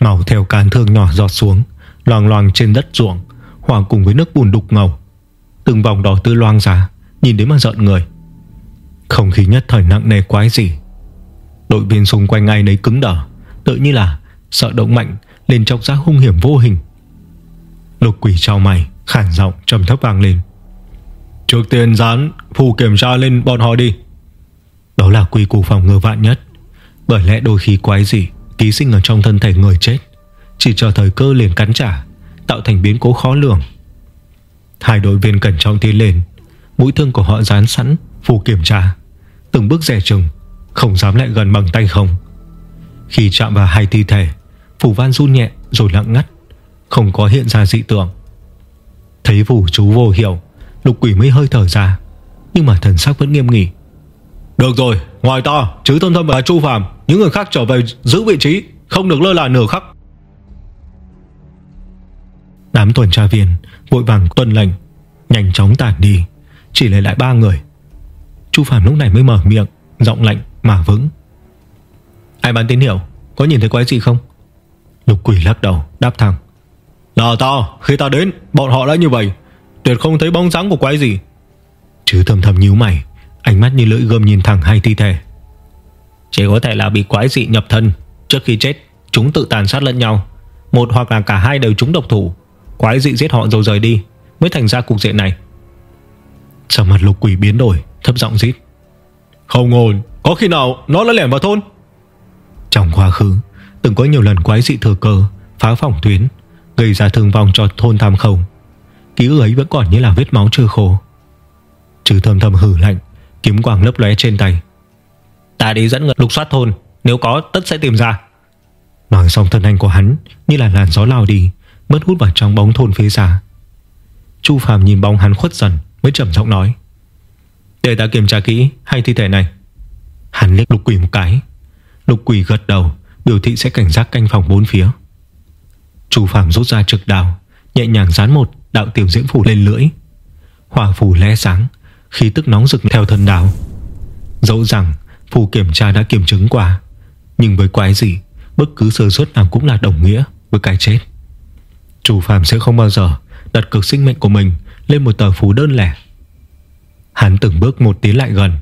Màu theo cán thương nhỏ giọt xuống Loàng loàng trên đất ruộng, Hòa cùng với nước bùn đục ngầu. Từng vòng đỏ tươi loang ra, Nhìn đến mà giận người. Không khí nhất thời nặng nề quái gì Đội viên xung quanh ai nấy cứng đờ, Tự như là sợ động mạnh Lên chọc ra hung hiểm vô hình. Lục quỷ trao mày. Khản giọng trầm thấp vang lên. Trước tiên dán phù kiểm tra lên bọn họ đi. Đó là quy củ phòng ngừa vạn nhất. Bởi lẽ đôi khi quái gì Ký sinh ở trong thân thể người chết, Chỉ chờ thời cơ liền cắn trả, Tạo thành biến cố khó lường. Hai đội viên cẩn trọng tiến lên, Mũi thương của họ dán sẵn, Phù kiểm tra. Từng bước rẻ chừng, Không dám lại gần bằng tay không. Khi chạm vào hai thi thể, Phù van run nhẹ rồi lặng ngắt, Không có hiện ra dị tượng. Thấy phù chú vô hiểu Lục quỷ mới hơi thở ra Nhưng mà thần sắc vẫn nghiêm nghỉ Được rồi, ngoài ta, chứ tôn thâm và chu phàm Những người khác trở về giữ vị trí Không được lơ là nửa khắc. Đám tuần tra viên Vội vàng tuân lệnh Nhanh chóng tản đi Chỉ lấy lại ba người. Chu Phạm lúc này mới mở miệng Giọng lạnh mà vững. Ai bán tín hiệu Có nhìn thấy quái gì không? Lục quỷ lắc đầu đáp thẳng. Là ta khi ta đến, Bọn họ đã như vậy. Tuyệt không thấy bóng dáng của quái gì. Chứ thầm thầm nhíu mày, Ánh mắt như lưỡi gươm nhìn thẳng hai thi thể. Chỉ có thể là bị quái dị nhập thân. Trước khi chết, Chúng tự tàn sát lẫn nhau. Một hoặc là cả hai đều trúng độc thủ. Quái dị giết họ rồi rời đi, Mới thành ra cục diện này. Sao mặt lục quỷ biến đổi, Thấp giọng rít. Không ổn, Có khi nào nó đã lẻn vào thôn? Trong quá khứ, Từng có nhiều lần quái dị thừa cơ, Phá phòng tuyến. Gây ra thương vong cho thôn tham khẩu. Ký ức ấy vẫn còn như là vết máu chưa khô. Trừ thầm thầm hử lạnh Kiếm quàng lấp lóe trên tay. Ta đi dẫn người lục soát thôn Nếu có tất sẽ tìm ra. Nói xong thân anh của hắn Như là làn gió lao đi Mất hút vào trong bóng thôn phía xa Chu Phạm nhìn bóng hắn khuất dần Mới trầm giọng nói. Để ta kiểm tra kỹ hai thi thể này. Hắn liếc lục quỷ một cái. Lục quỷ gật đầu Biểu thị sẽ cảnh giác canh phòng bốn phía Chu Phạm rút ra trực đào Nhẹ nhàng dán một đạo tiểu diễm phủ lên lưỡi. Hỏa phủ lóe sáng, khí tức nóng rực theo thân đào Dẫu rằng phù kiểm tra đã kiểm chứng qua, Nhưng với quái gì Bất cứ sơ suất nào cũng là đồng nghĩa Với cái chết. Chu phàm sẽ không bao giờ Đặt cực sinh mệnh của mình Lên một tờ phú đơn lẻ. Hắn từng bước một tiến lại gần,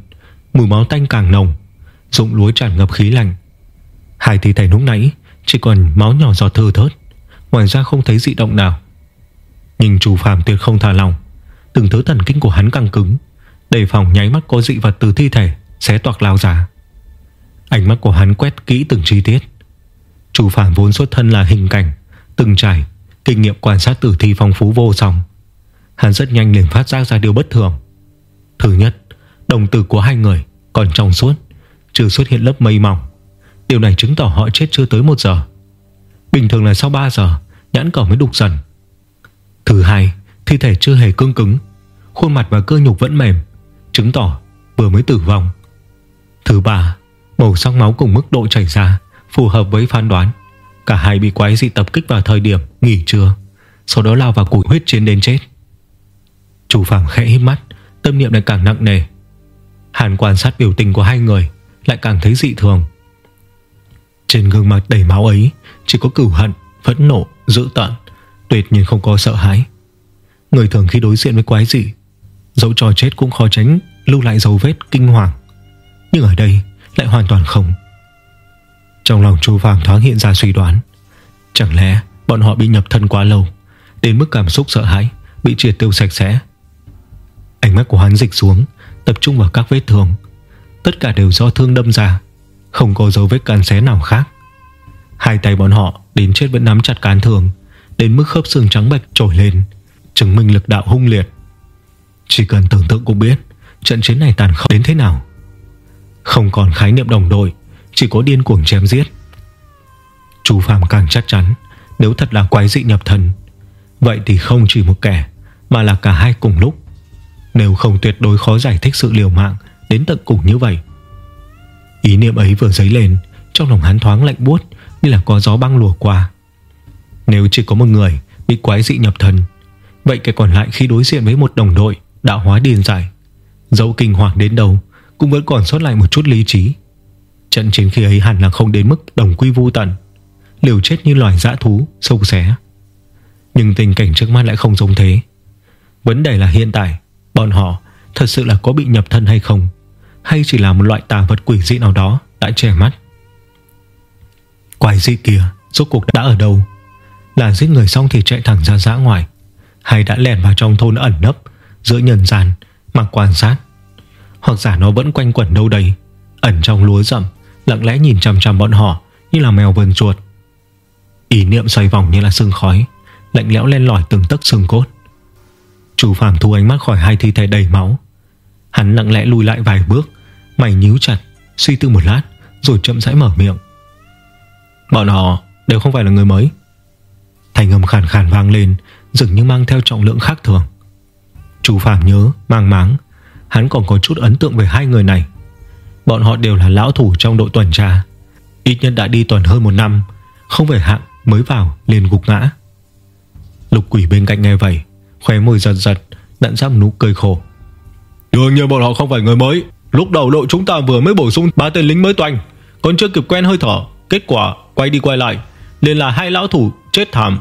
Mùi máu tanh càng nồng Dụng lúa tràn ngập khí lạnh. Hai thi thể lúc nãy Chỉ còn máu nhỏ giọt thơ thớt. Ngoài ra không thấy dị động nào. Nhưng chủ phàm tuyệt không thả lòng. Từng thứ thần kinh của hắn căng cứng. Đề phòng nháy mắt có dị vật từ thi thể Xé toạc lao ra. Ánh mắt của hắn quét kỹ từng chi tiết. Chủ phàm vốn xuất thân là hình cảnh, Từng trải, Kinh nghiệm quan sát tử thi phong phú vô song. Hắn rất nhanh liền phát giác ra điều bất thường. Thứ nhất, Đồng tử của hai người còn trong suốt, Chưa xuất hiện lớp mây mỏng. Điều này chứng tỏ họ chết chưa tới một giờ. Bình thường là sau 3 giờ Nhãn cầu mới đục dần. Thứ hai Thi thể chưa hề cương cứng Khuôn mặt và cơ nhục vẫn mềm Chứng tỏ vừa mới tử vong. Thứ ba Màu sắc máu cùng mức độ chảy ra Phù hợp với phán đoán. Cả hai bị quái dị tập kích vào thời điểm nghỉ trưa Sau đó lao vào cuộc huyết chiến đến chết. Chủ phạm khẽ hít mắt Tâm niệm lại càng nặng nề. Hàn quan sát biểu tình của hai người Lại càng thấy dị thường. Trên gương mặt đầy máu ấy Chỉ có cửu hận, phẫn nộ, dữ tợn Tuyệt nhiên không có sợ hãi. Người thường khi đối diện với quái dị Dẫu trò chết cũng khó tránh Lưu lại dấu vết kinh hoàng Nhưng ở đây lại hoàn toàn không. Trong lòng chú Vàng thoáng hiện ra suy đoán Chẳng lẽ bọn họ bị nhập thân quá lâu Đến mức cảm xúc sợ hãi Bị triệt tiêu sạch sẽ. Ánh mắt của hắn dịch xuống Tập trung vào các vết thương Tất cả đều do thương đâm ra Không có dấu vết can xé nào khác. Hai tay bọn họ đến chết vẫn nắm chặt cán thường, Đến mức khớp xương trắng bạch trồi lên, Chứng minh lực đạo hung liệt. Chỉ cần tưởng tượng cũng biết, Trận chiến này tàn khốc đến thế nào. Không còn khái niệm đồng đội, Chỉ có điên cuồng chém giết. Chú Phạm càng chắc chắn, Nếu thật là quái dị nhập thần, Vậy thì không chỉ một kẻ, Mà là cả hai cùng lúc. Nếu không tuyệt đối khó giải thích sự liều mạng Đến tận cùng như vậy. Ý niệm ấy vừa dấy lên, Trong lòng hắn thoáng lạnh buốt như là có gió băng lùa qua. Nếu chỉ có một người bị quái dị nhập thần, Vậy cái còn lại khi đối diện với một đồng đội Đạo hóa điên dại, Dẫu kinh hoàng đến đâu Cũng vẫn còn sót lại một chút lý trí. Trận chiến khi ấy hẳn là không đến mức đồng quy vô tận, Liều chết như loài dã thú Sâu xé. Nhưng tình cảnh trước mắt lại không giống thế. Vấn đề là hiện tại, Bọn họ thật sự là có bị nhập thân hay không, Hay chỉ là một loại tà vật quỷ dị nào đó Đã che mắt. Quái dị kia, Rốt cuộc đã ở đâu? Là giết người xong thì chạy thẳng ra giã ngoài Hay đã lẻn vào trong thôn ẩn nấp, Giữa nhân gian mà quan sát. Hoặc giả nó vẫn quanh quẩn đâu đây, Ẩn trong lúa rậm, Lặng lẽ nhìn chằm chằm bọn họ, Như là mèo vườn chuột. Ý niệm xoay vòng như là sương khói, Lạnh lẽo len lỏi từng tấc xương cốt. Chú Phạm thu ánh mắt khỏi hai thi thể đầy máu. Hắn lặng lẽ lùi lại vài bước, Mày nhíu chặt, Suy tư một lát, Rồi chậm rãi mở miệng. Bọn họ đều không phải là người mới. Thành âm khàn khàn vang lên, Dường như mang theo trọng lượng khác thường. Chú Phạm nhớ, mang máng, Hắn còn có chút ấn tượng về hai người này. Bọn họ đều là lão thủ trong đội tuần tra. Ít nhất đã đi tuần hơn một năm, Không phải hạng mới vào liền gục ngã. Lục quỷ bên cạnh nghe vậy, Khóe môi giật giật, Đặn răm nụ cười khổ. Đương nhiên bọn họ không phải người mới. Lúc đầu đội chúng ta vừa mới bổ sung ba tên lính mới toanh Còn chưa kịp quen hơi thở. Kết quả, quay đi quay lại, liền là hai lão thủ chết thảm.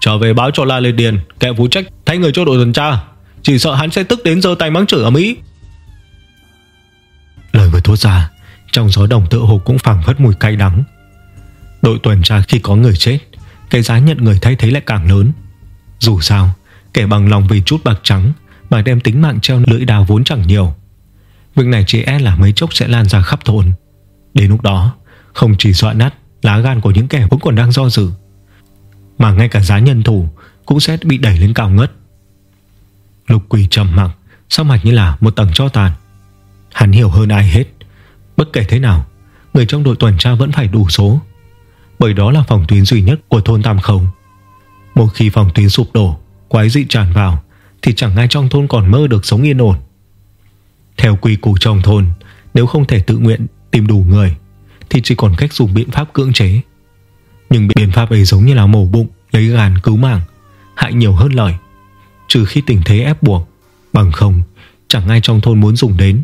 Trở về báo cho La Lê Điền, Kẻ phụ trách thay người cho đội tuần tra. Chỉ sợ hắn sẽ tức đến giơ tay mắng chửi ở Mỹ. Lời vừa thốt ra, Trong gió đồng tựa hồ cũng phảng phất mùi cay đắng. Đội tuần tra khi có người chết, Cái giá nhận người thay thế lại càng lớn. Dù sao, Kẻ bằng lòng vì chút bạc trắng Mà đem tính mạng treo lưỡi đào vốn chẳng nhiều. Việc này chỉ e là mấy chốc sẽ lan ra khắp thôn. Đến lúc đó không chỉ dọa nát lá gan của những kẻ vẫn còn đang do dự, Mà ngay cả giá nhân thủ Cũng sẽ bị đẩy lên cao ngất. Lục quỳ trầm mặc Sau mặt như là một tầng cho tàn. Hắn hiểu hơn ai hết, Bất kể thế nào, Người trong đội tuần tra vẫn phải đủ số. Bởi đó là phòng tuyến duy nhất của thôn Tam Không Một khi phòng tuyến sụp đổ, Quái dị tràn vào, Thì chẳng ai trong thôn còn mơ được sống yên ổn. Theo quy củ trong thôn, Nếu không thể tự nguyện tìm đủ người thì chỉ còn cách dùng biện pháp cưỡng chế. Nhưng biện pháp ấy giống như là mổ bụng Lấy gan cứu mạng Hại nhiều hơn lợi. Trừ khi tình thế ép buộc Bằng không chẳng ai trong thôn muốn dùng đến.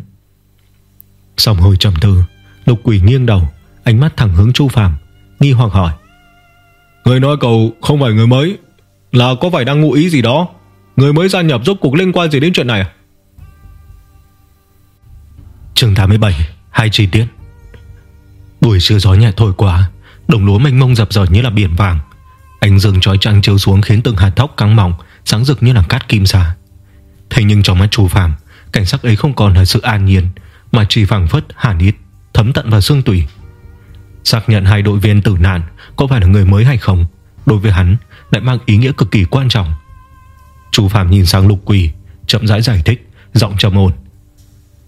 Xong hồi trầm tư Lục quỷ nghiêng đầu Ánh mắt thẳng hướng Chu Phạm Nghi hoặc hỏi. Người nói cậu không phải người mới Là có phải đang ngụ ý gì đó? Người mới gia nhập giúp cục liên quan gì đến chuyện này? À Trường 87 Hai chi tiết Buổi trưa gió nhẹ thổi qua, Đồng lúa mênh mông dập dờn như là biển vàng. Ánh dương chói chang chiếu xuống khiến từng hạt tóc căng mỏng, Sáng rực như là cát kim xa Thế nhưng trong mắt Chu Phạm Cảnh sắc ấy không còn là sự an nhiên, Mà chỉ phẳng phất hàn ít Thấm tận vào xương tủy. Xác nhận hai đội viên tử nạn Có phải là người mới hay không, Đối với hắn lại mang ý nghĩa cực kỳ quan trọng. Chu Phạm nhìn sang lục quỷ Chậm rãi giải thích, Giọng trầm ổn.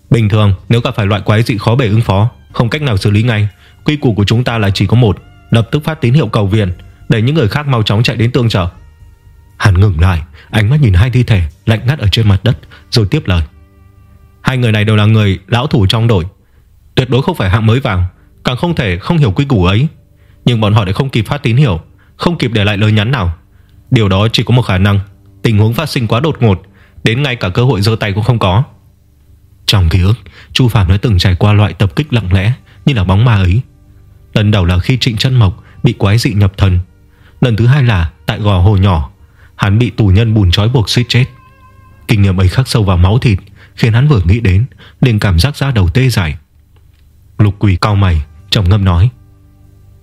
Bình thường, nếu gặp phải loại quái dị khó bề ứng phó, Không cách nào xử lý ngay Quy củ của chúng ta là chỉ có một, Lập tức phát tín hiệu cầu viện, Để những người khác mau chóng chạy đến tương trợ. Hắn ngừng lại, Ánh mắt nhìn hai thi thể lạnh ngắt ở trên mặt đất, Rồi tiếp lời. Hai người này đều là người lão thủ trong đội. Tuyệt đối không phải hạng mới vào, Càng không thể không hiểu quy củ ấy. Nhưng bọn họ lại không kịp phát tín hiệu, Không kịp để lại lời nhắn nào. Điều đó chỉ có một khả năng, Tình huống phát sinh quá đột ngột, Đến ngay cả cơ hội giơ tay cũng không có. Trong ký ức, Chu Phạm đã từng trải qua loại tập kích lặng lẽ, Như là bóng ma ấy. Lần đầu là khi Trịnh Chân Mộc bị quái dị nhập thần. Lần thứ hai là tại gò hồ nhỏ Hắn bị tù nhân bùn trói buộc suýt chết. Kinh nghiệm ấy khắc sâu vào máu thịt Khiến hắn vừa nghĩ đến liền cảm giác ra đầu tê dại. Lục quỷ cao mày Trầm ngâm nói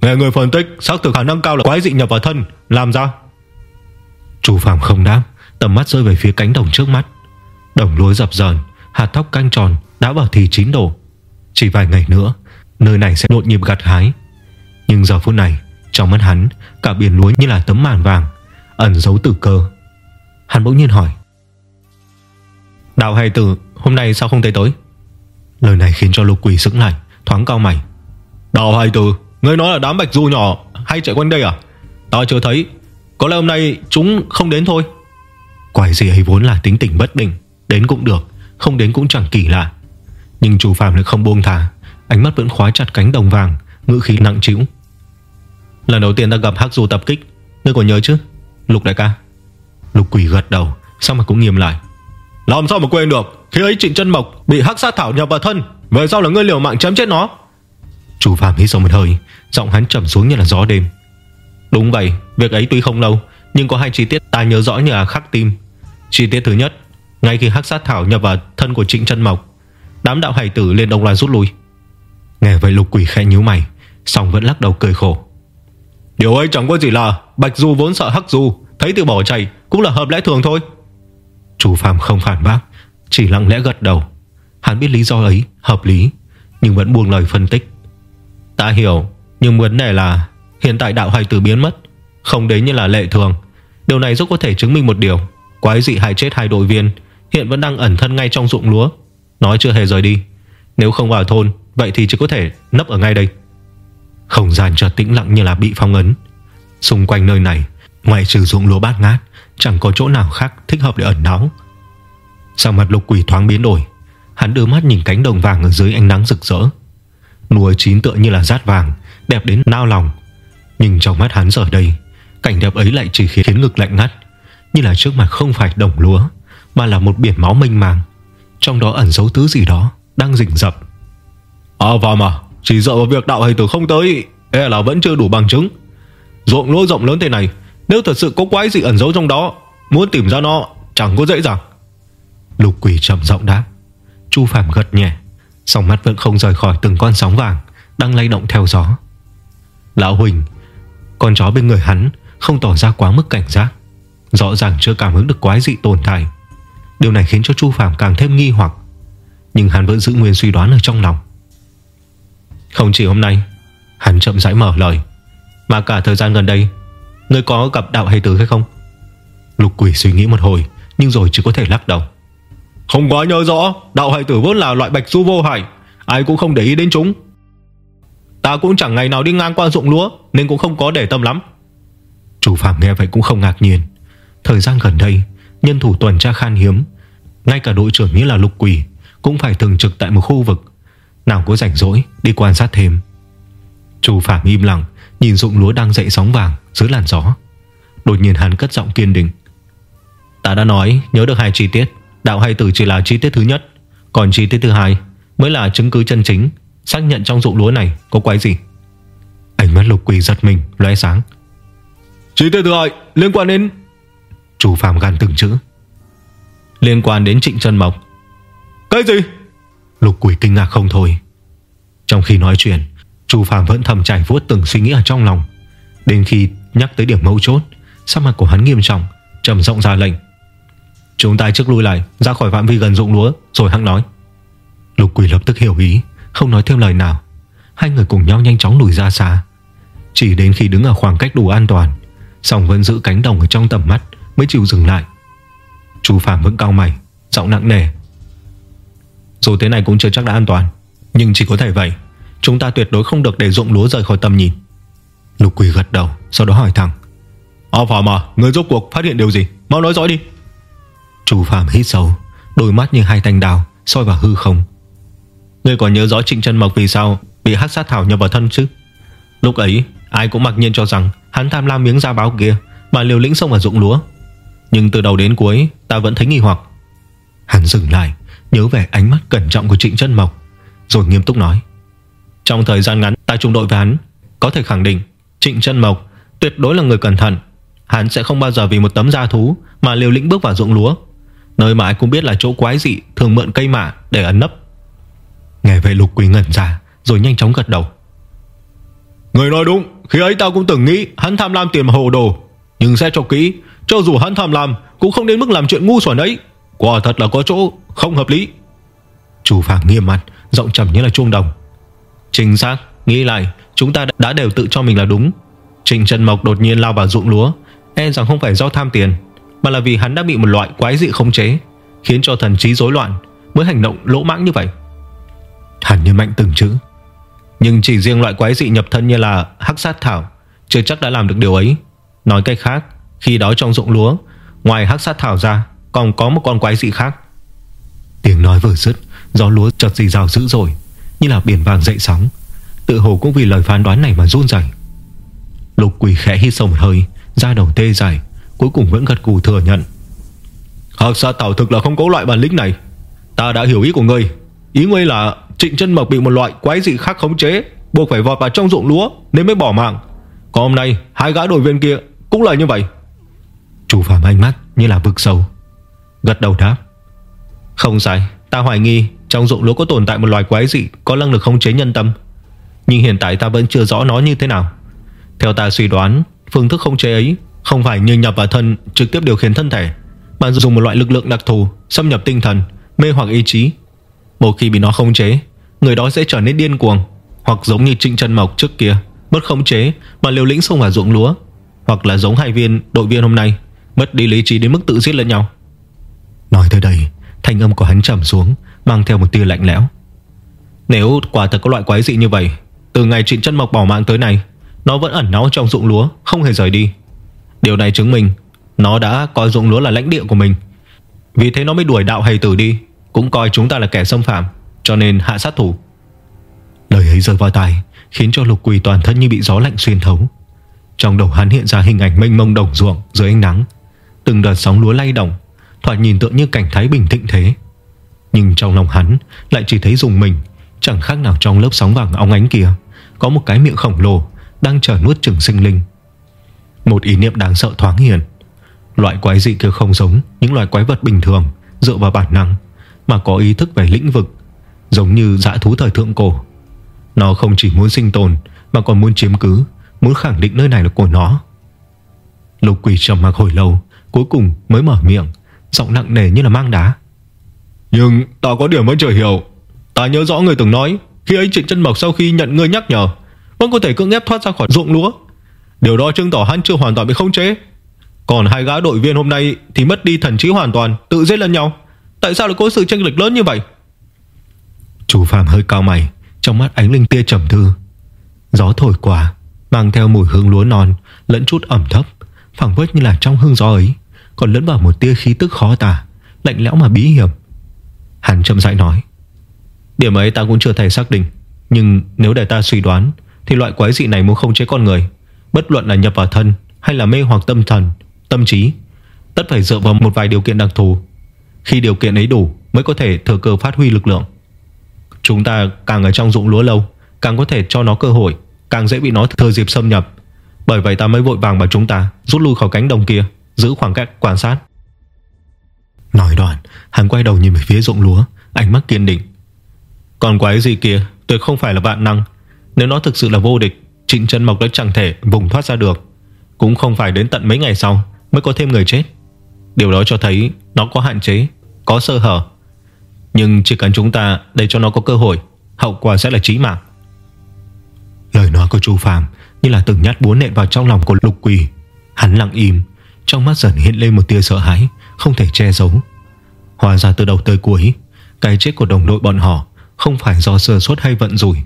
Nghe người phân tích xác thực khả năng cao là quái dị nhập vào thân Làm ra. Chủ phạm không đáp Tầm mắt rơi về phía cánh đồng trước mắt. Đồng lúa dập dờn Hạt tóc căng tròn đã vào thì chín độ. Chỉ vài ngày nữa Nơi này sẽ đột nhịp gặt hái nhưng giờ phút này, Trong mắt hắn, Cả biển lúa như là tấm màn vàng, Ẩn giấu tử cơ. Hắn bỗng nhiên hỏi Đào hay tử, hôm nay sao không tới tới Lời này khiến cho lục quỷ sững lại, Thoáng cao mày. Đào hay tử, Ngươi nói là đám bạch du nhỏ hay chạy quanh đây à? Tao chưa thấy, Có lẽ hôm nay chúng không đến thôi. Quái gì ấy vốn là tính tình bất định, Đến cũng được, Không đến cũng chẳng kỳ lạ. Nhưng chủ phàm lại không buông thả Ánh mắt vẫn khóa chặt cánh đồng vàng, Ngữ khí nặng trĩu. Lần đầu tiên ta gặp hắc du tập kích. Ngươi còn nhớ chứ? Lục đại ca. Lục quỷ gật đầu, Sao mà cũng nghiêm lại? Làm sao mà quên được? Khi ấy trịnh chân mộc bị hắc sát thảo nhập vào thân Vậy sao là ngươi liều mạng chém chết nó. Chủ phàm hít sâu một hơi, Giọng hắn trầm xuống như là gió đêm. Đúng vậy, Việc ấy tuy không lâu, Nhưng có hai chi tiết ta nhớ rõ như là khắc tim. Chi tiết thứ nhất, Ngay khi hắc sát thảo nhập vào thân của trịnh chân mộc, Đám đạo hải tử lên đông loạt rút lui. Nghe vậy lục quỷ khẽ nhíu mày Xong vẫn lắc đầu cười khổ. Điều ấy chẳng có gì là Bạch Du vốn sợ Hắc Du, Thấy từ bỏ chạy, cũng là hợp lẽ thường thôi. Chủ phàm không phản bác, Chỉ lặng lẽ gật đầu. Hắn biết lý do ấy, hợp lý, Nhưng vẫn buông lời phân tích. Ta hiểu, Nhưng vấn đề là, Hiện tại đạo hài tử biến mất, Không đến như là lệ thường. Điều này rất có thể chứng minh một điều, Quái dị hại chết hai đội viên, Hiện vẫn đang ẩn thân ngay trong ruộng lúa. Nói chưa hề rời đi, Nếu không vào thôn, Vậy thì chỉ có thể nấp ở ngay đây. Không gian chợt tĩnh lặng như là bị phong ấn. Xung quanh nơi này Ngoài trừ ruộng lúa bát ngát, Chẳng có chỗ nào khác thích hợp để ẩn náu. Sao mặt lục quỷ thoáng biến đổi, Hắn đưa mắt nhìn cánh đồng vàng ở dưới ánh nắng rực rỡ. Lúa chín tựa như là rát vàng, Đẹp đến nao lòng. Nhưng trong mắt hắn giờ đây, Cảnh đẹp ấy lại chỉ khiến ngực lạnh ngắt, Như là trước mặt không phải đồng lúa, Mà là một biển máu mênh màng Trong đó ẩn dấu thứ gì đó Đang rình rập. Ở vào mà chỉ dựa vào việc đạo hay tử không tới E là vẫn chưa đủ bằng chứng. Ruộng lúa rộng lớn thế này, Nếu thật sự có quái gì ẩn giấu trong đó, Muốn tìm ra nó chẳng có dễ dàng. Lục quỷ trầm giọng đáp. Chu Phạm gật nhẹ Sòng mắt vẫn không rời khỏi từng con sóng vàng Đang lay động theo gió. Lão Huỳnh, Con chó bên người hắn không tỏ ra quá mức cảnh giác, Rõ ràng chưa cảm ứng được quái dị tồn tại. Điều này khiến cho Chu Phạm càng thêm nghi hoặc, Nhưng hắn vẫn giữ nguyên suy đoán ở trong lòng. Không chỉ hôm nay Hắn chậm rãi mở lời. Mà cả thời gian gần đây Ngươi có gặp đạo hay tứ hay không? Lục quỷ suy nghĩ một hồi Nhưng rồi chỉ có thể lắc đầu. Không quá nhớ rõ Đạo hải tử vốn là loại bạch du vô hại Ai cũng không để ý đến chúng. Ta cũng chẳng ngày nào đi ngang qua ruộng lúa Nên cũng không có để tâm lắm. Chủ phạm nghe vậy cũng không ngạc nhiên. Thời gian gần đây Nhân thủ tuần tra khan hiếm. Ngay cả đội trưởng như là lục quỷ Cũng phải thường trực tại một khu vực Nào có rảnh rỗi đi quan sát thêm. Chủ phạm im lặng Nhìn dụng lúa đang dậy sóng vàng dưới làn gió. Đột nhiên hắn cất giọng kiên định. Ta đã nói nhớ được hai chi tiết. Đạo hay tử chỉ là chi tiết thứ nhất Còn chi tiết thứ hai Mới là chứng cứ chân chính Xác nhận trong dụng lúa này có quái gì. Ánh mắt lục quỷ giật mình lóe sáng. Chi tiết thứ hai liên quan đến? Chủ phạm gan từng chữ. Liên quan đến trịnh Trân Mộc. Cái gì Lục quỷ kinh ngạc không thôi. Trong khi nói chuyện, chu phạm vẫn thầm trải vuốt từng suy nghĩ ở trong lòng. Đến khi nhắc tới điểm mấu chốt, Sắc mặt của hắn nghiêm trọng, trầm rộng ra lệnh. Chúng ta trước lui lại, Ra khỏi phạm vi gần dụng lúa, Rồi hắn nói. Lục quỷ lập tức hiểu ý, Không nói thêm lời nào. Hai người cùng nhau nhanh chóng lùi ra xa. Chỉ đến khi đứng ở khoảng cách đủ an toàn Sòng vẫn giữ cánh đồng ở trong tầm mắt, Mới chịu dừng lại. Chu Phạm vẫn cao mày, Giọng nặng nề. Dù thế này cũng chưa chắc đã an toàn, Nhưng chỉ có thể vậy, Chúng ta tuyệt đối không được để dụng lúa rời khỏi tầm nhìn. Lục quỷ gật đầu, Sau đó hỏi thẳng Ồ Phạm à Người rốt cuộc phát hiện điều gì? Mau nói rõ đi. Chủ Phạm hít sâu, Đôi mắt như hai thanh đào soi vào hư không. Ngươi còn nhớ rõ Trịnh chân Mộc vì sao Bị hắc sát thảo nhập vào thân chứ? Lúc ấy, ai cũng mặc nhiên cho rằng Hắn tham lam miếng da báo kia Mà liều lĩnh xông vào dụng lúa. Nhưng từ đầu đến cuối, ta vẫn thấy nghi hoặc. Hắn dừng lại Nhớ về ánh mắt cẩn trọng của Trịnh chân Mộc, Rồi nghiêm túc nói, Trong thời gian ngắn, ta trung đội với hắn, Có thể khẳng định Trịnh chân Mộc tuyệt đối là người cẩn thận. Hắn sẽ không bao giờ vì một tấm da thú Mà liều lĩnh bước vào ruộng lúa. Nơi mà ai cũng biết là chỗ quái dị Thường mượn cây mạ để ẩn nấp. Nghe vậy lục quý ngẩn ra, Rồi nhanh chóng gật đầu. Người nói đúng, Khi ấy tao cũng từng nghĩ hắn tham lam tiền mà hồ đồ, Nhưng xét cho kỹ, Cho dù hắn tham lam, Cũng không đến mức làm chuyện ngu xuẩn ấy. Quả thật là có chỗ không hợp lý. Chủ phàng nghiêm mặt, Giọng trầm như là chuông đồng. Chính xác Nghĩ lại, Chúng ta đã đều tự cho mình là đúng. Trình Trần Mộc đột nhiên lao vào ruộng lúa E rằng không phải do tham tiền, Mà là vì hắn đã bị một loại quái dị khống chế, Khiến cho thần trí rối loạn Mới hành động lỗ mãng như vậy. Hắn như mạnh từng chữ. Nhưng chỉ riêng loại quái dị nhập thân như là Hắc sát thảo, Chưa chắc đã làm được điều ấy. Nói cách khác, Khi đó trong ruộng lúa, Ngoài hắc sát thảo ra còn có một con quái dị khác. Tiếng nói vừa dứt, Gió lúa chợt dì rào dữ rồi Như là biển vàng dậy sóng. Tự hồ cũng vì lời phán đoán này mà run rẩy. Lục quỷ khẽ hít sâu một hơi, Da đầu tê dài Cuối cùng vẫn gật cù thừa nhận. Hạc sát tảo thực là không có loại bản lĩnh này. Ta đã hiểu ý của ngươi. Ý ngươi là trịnh chân mộc bị một loại quái dị khác khống chế, Buộc phải vọt vào trong ruộng lúa Nên mới bỏ mạng. Còn hôm nay, hai gã đội viên kia cũng là như vậy. Chủ phạm ánh mắt như là vực sâu. Gật đầu đáp. Không sai Ta hoài nghi trong ruộng lúa có tồn tại một loài quái dị Có năng lực khống chế nhân tâm. Nhưng hiện tại ta vẫn chưa rõ nó như thế nào. Theo ta suy đoán Phương thức khống chế ấy Không phải như nhập vào thân trực tiếp điều khiển thân thể Mà dùng một loại lực lượng đặc thù Xâm nhập tinh thần, mê hoặc ý chí. Một khi bị nó khống chế Người đó sẽ trở nên điên cuồng Hoặc giống như Trịnh Trần Mộc trước kia Mất khống chế mà liều lĩnh xông vào ruộng lúa. Hoặc là giống hai viên đội viên hôm nay Mất đi lý trí đến mức tự giết lẫn nhau. Nói tới đây, Thanh âm của hắn trầm xuống, Mang theo một tia lạnh lẽo. Nếu quả thật có loại quái dị như vậy, Từ ngày trịnh chân mộc bỏ mạng tới này Nó vẫn ẩn náu trong ruộng lúa, Không hề rời đi. Điều này chứng minh Nó đã coi ruộng lúa là lãnh địa của mình. Vì thế nó mới đuổi đạo hay tử đi, Cũng coi chúng ta là kẻ xâm phạm, Cho nên hạ sát thủ. Lời ấy rơi vào tai, Khiến cho lục quỳ toàn thân như bị gió lạnh xuyên thấu. Trong đầu hắn hiện ra hình ảnh mênh mông đồng ruộng Dưới ánh nắng. Từng đợt sóng lúa lay động Thoạt nhìn tượng như cảnh thái bình thịnh thế. Nhưng trong lòng hắn lại chỉ thấy dùng mình, Chẳng khác nào trong lớp sóng vàng óng ánh kia, Có một cái miệng khổng lồ Đang chờ nuốt chừng sinh linh. Một ý niệm đáng sợ thoáng hiện. Loại quái dị kia không giống Những loài quái vật bình thường, Dựa vào bản năng, Mà có ý thức về lĩnh vực, Giống như dã thú thời thượng cổ. Nó không chỉ muốn sinh tồn, Mà còn muốn chiếm cứ, Muốn khẳng định nơi này là của nó. Lục quỷ trầm mặc hồi lâu, Cuối cùng mới mở miệng. Giọng nặng nề như là mang đá. Nhưng ta có điểm vẫn chưa hiểu. Ta nhớ rõ người từng nói Khi ấy Trịnh chân Mộc sau khi nhận ngươi nhắc nhở Vẫn có thể cưỡng ép thoát ra khỏi ruộng lúa. Điều đó chứng tỏ hắn chưa hoàn toàn bị khống chế. Còn hai gã đội viên hôm nay Thì mất đi thần trí hoàn toàn Tự giết lẫn nhau. Tại sao lại có sự tranh lệch lớn như vậy? Chủ phạm hơi cao mày Trong mắt ánh linh tia trầm thư Gió thổi qua Mang theo mùi hương lúa non Lẫn chút ẩm thấp phảng phất như là trong hương gió ấy còn lẫn vào một tia khí tức khó tả Lạnh lẽo mà bí hiểm. Hắn chậm rãi nói Điểm ấy ta cũng chưa thể xác định Nhưng nếu để ta suy đoán Thì loại quái dị này muốn không chế con người Bất luận là nhập vào thân Hay là mê hoặc tâm thần, tâm trí Tất phải dựa vào một vài điều kiện đặc thù. Khi điều kiện ấy đủ Mới có thể thừa cơ phát huy lực lượng. Chúng ta càng ở trong ruộng lúa lâu Càng có thể cho nó cơ hội Càng dễ bị nó thừa dịp xâm nhập. Bởi vậy ta mới vội vàng bảo chúng ta Rút lui khỏi cánh đồng kia. Giữ khoảng cách quan sát. Nói đoạn, Hắn quay đầu nhìn về phía ruộng lúa, Ánh mắt kiên định. Còn quái gì kia Tuyệt không phải là vạn năng. Nếu nó thực sự là vô địch, Trịnh chân mộc đã chẳng thể vùng thoát ra được. Cũng không phải đến tận mấy ngày sau Mới có thêm người chết. Điều đó cho thấy nó có hạn chế, Có sơ hở. Nhưng chỉ cần chúng ta để cho nó có cơ hội, Hậu quả sẽ là chí mạng. Lời nói của Chu Phạm như là từng nhát búa nện vào trong lòng của lục Quỳ. Hắn lặng im trong mắt dần hiện lên một tia sợ hãi, Không thể che giấu. Hòa ra từ đầu tới cuối, Cái chết của đồng đội bọn họ Không phải do sơ suất hay vận rủi,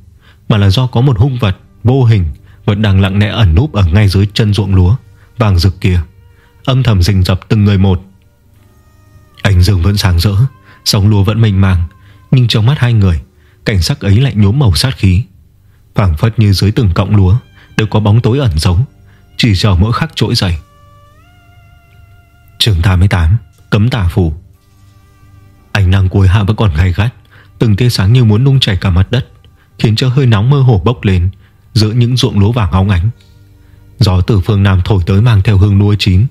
Mà là do có một hung vật, vô hình Vẫn đang lặng lẽ ẩn núp ở ngay dưới chân ruộng lúa, Vàng rực kia. Âm thầm rình rập từng người một. Ánh dương vẫn sáng rỡ, Sóng lúa vẫn mênh mang, Nhưng trong mắt hai người, Cảnh sắc ấy lại nhốm màu sát khí. Phảng phất như dưới từng cọng lúa, Đều có bóng tối ẩn giấu, Chỉ chờ mỗi khắc trỗi dậy. Trường 88 Cấm tà phủ Ánh nắng cuối hạ vẫn còn gai gắt, Từng tia sáng như muốn nung chảy cả mặt đất, Khiến cho hơi nóng mơ hồ bốc lên Giữa những ruộng lúa vàng óng ánh. Gió từ phương Nam thổi tới mang theo hương lúa chín,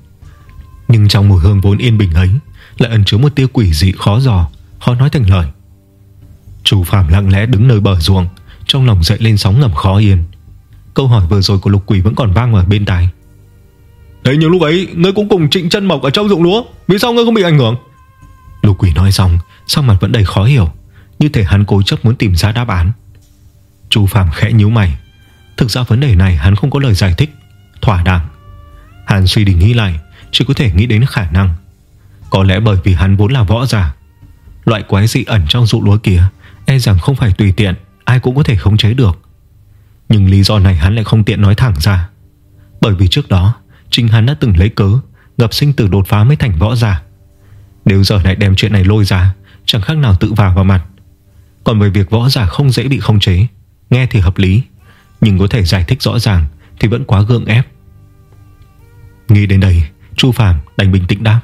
Nhưng trong mùi hương vốn yên bình ấy Lại ẩn chứa một tia quỷ dị khó dò, Khó nói thành lời. Chủ Phạm lặng lẽ đứng nơi bờ ruộng, Trong lòng dậy lên sóng ngầm khó yên. Câu hỏi vừa rồi của lục quỷ vẫn còn vang ở bên tai. Thế nhưng lúc ấy, Ngươi cũng cùng trịnh chân mộc ở trong ruộng lúa. Vì sao ngươi không bị ảnh hưởng? Lục quỷ nói xong Sao mặt vẫn đầy khó hiểu. Như thể hắn cố chấp muốn tìm ra đáp án. Chu phàm khẽ nhíu mày. Thực ra vấn đề này hắn không có lời giải thích. Thỏa đáng. Hắn suy định nghĩ lại, Chỉ có thể nghĩ đến khả năng. Có lẽ bởi vì hắn vốn là võ giả, Loại quái dị ẩn trong ruộng lúa kia E rằng không phải tùy tiện, Ai cũng có thể khống chế được. Nhưng lý do này hắn lại không tiện nói thẳng ra. Bởi vì trước đó Chính hắn đã từng lấy cớ ngập sinh tử đột phá mới thành võ giả. Nếu giờ lại đem chuyện này lôi ra, Chẳng khác nào tự vào vào mặt. Còn về việc võ giả không dễ bị khống chế, Nghe thì hợp lý, Nhưng có thể giải thích rõ ràng Thì vẫn quá gượng ép. Nghĩ đến đây, Chu Phạm đành bình tĩnh đáp.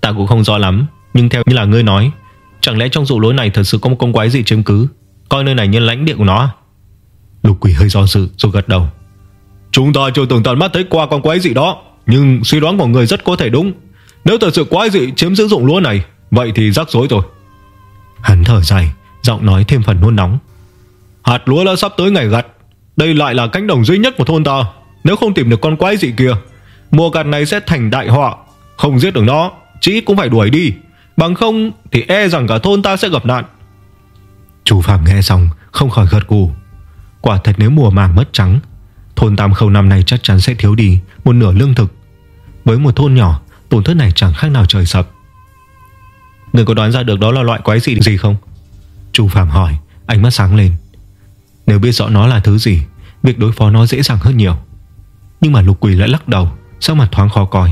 Ta cũng không rõ lắm, Nhưng theo như là ngươi nói, Chẳng lẽ trong dụ lối này thật sự có một con quái gì chiếm cứ? Coi nơi này như lãnh địa của nó à? Lục quỷ hơi do dự rồi gật đầu. Chúng ta chưa từng tận mắt thấy qua con quái dị đó, Nhưng suy đoán của người rất có thể đúng. Nếu thật sự quái dị chiếm giữ dụng lúa này, Vậy thì rắc rối rồi. Hắn thở dài, Giọng nói thêm phần nôn nóng. Hạt lúa đã sắp tới ngày gặt. Đây lại là cánh đồng duy nhất của thôn ta. Nếu không tìm được con quái dị kia, Mùa gặt này sẽ thành đại họa. Không giết được nó, Chỉ cũng phải đuổi đi. Bằng không thì e rằng cả thôn ta sẽ gặp nạn. Chủ Phạm nghe xong, Không khỏi gật gù. Quả thật nếu mùa màng mất trắng Thôn Tam Khâu năm nay chắc chắn sẽ thiếu đi Một nửa lương thực. Với một thôn nhỏ, Tổn thất này chẳng khác nào trời sập. Người có đoán ra được đó là loại quái gì gì không? Chủ Phạm hỏi, Ánh mắt sáng lên. Nếu biết rõ nó là thứ gì, Việc đối phó nó dễ dàng hơn nhiều. Nhưng mà lục quỷ lại lắc đầu Sao mặt thoáng khó coi.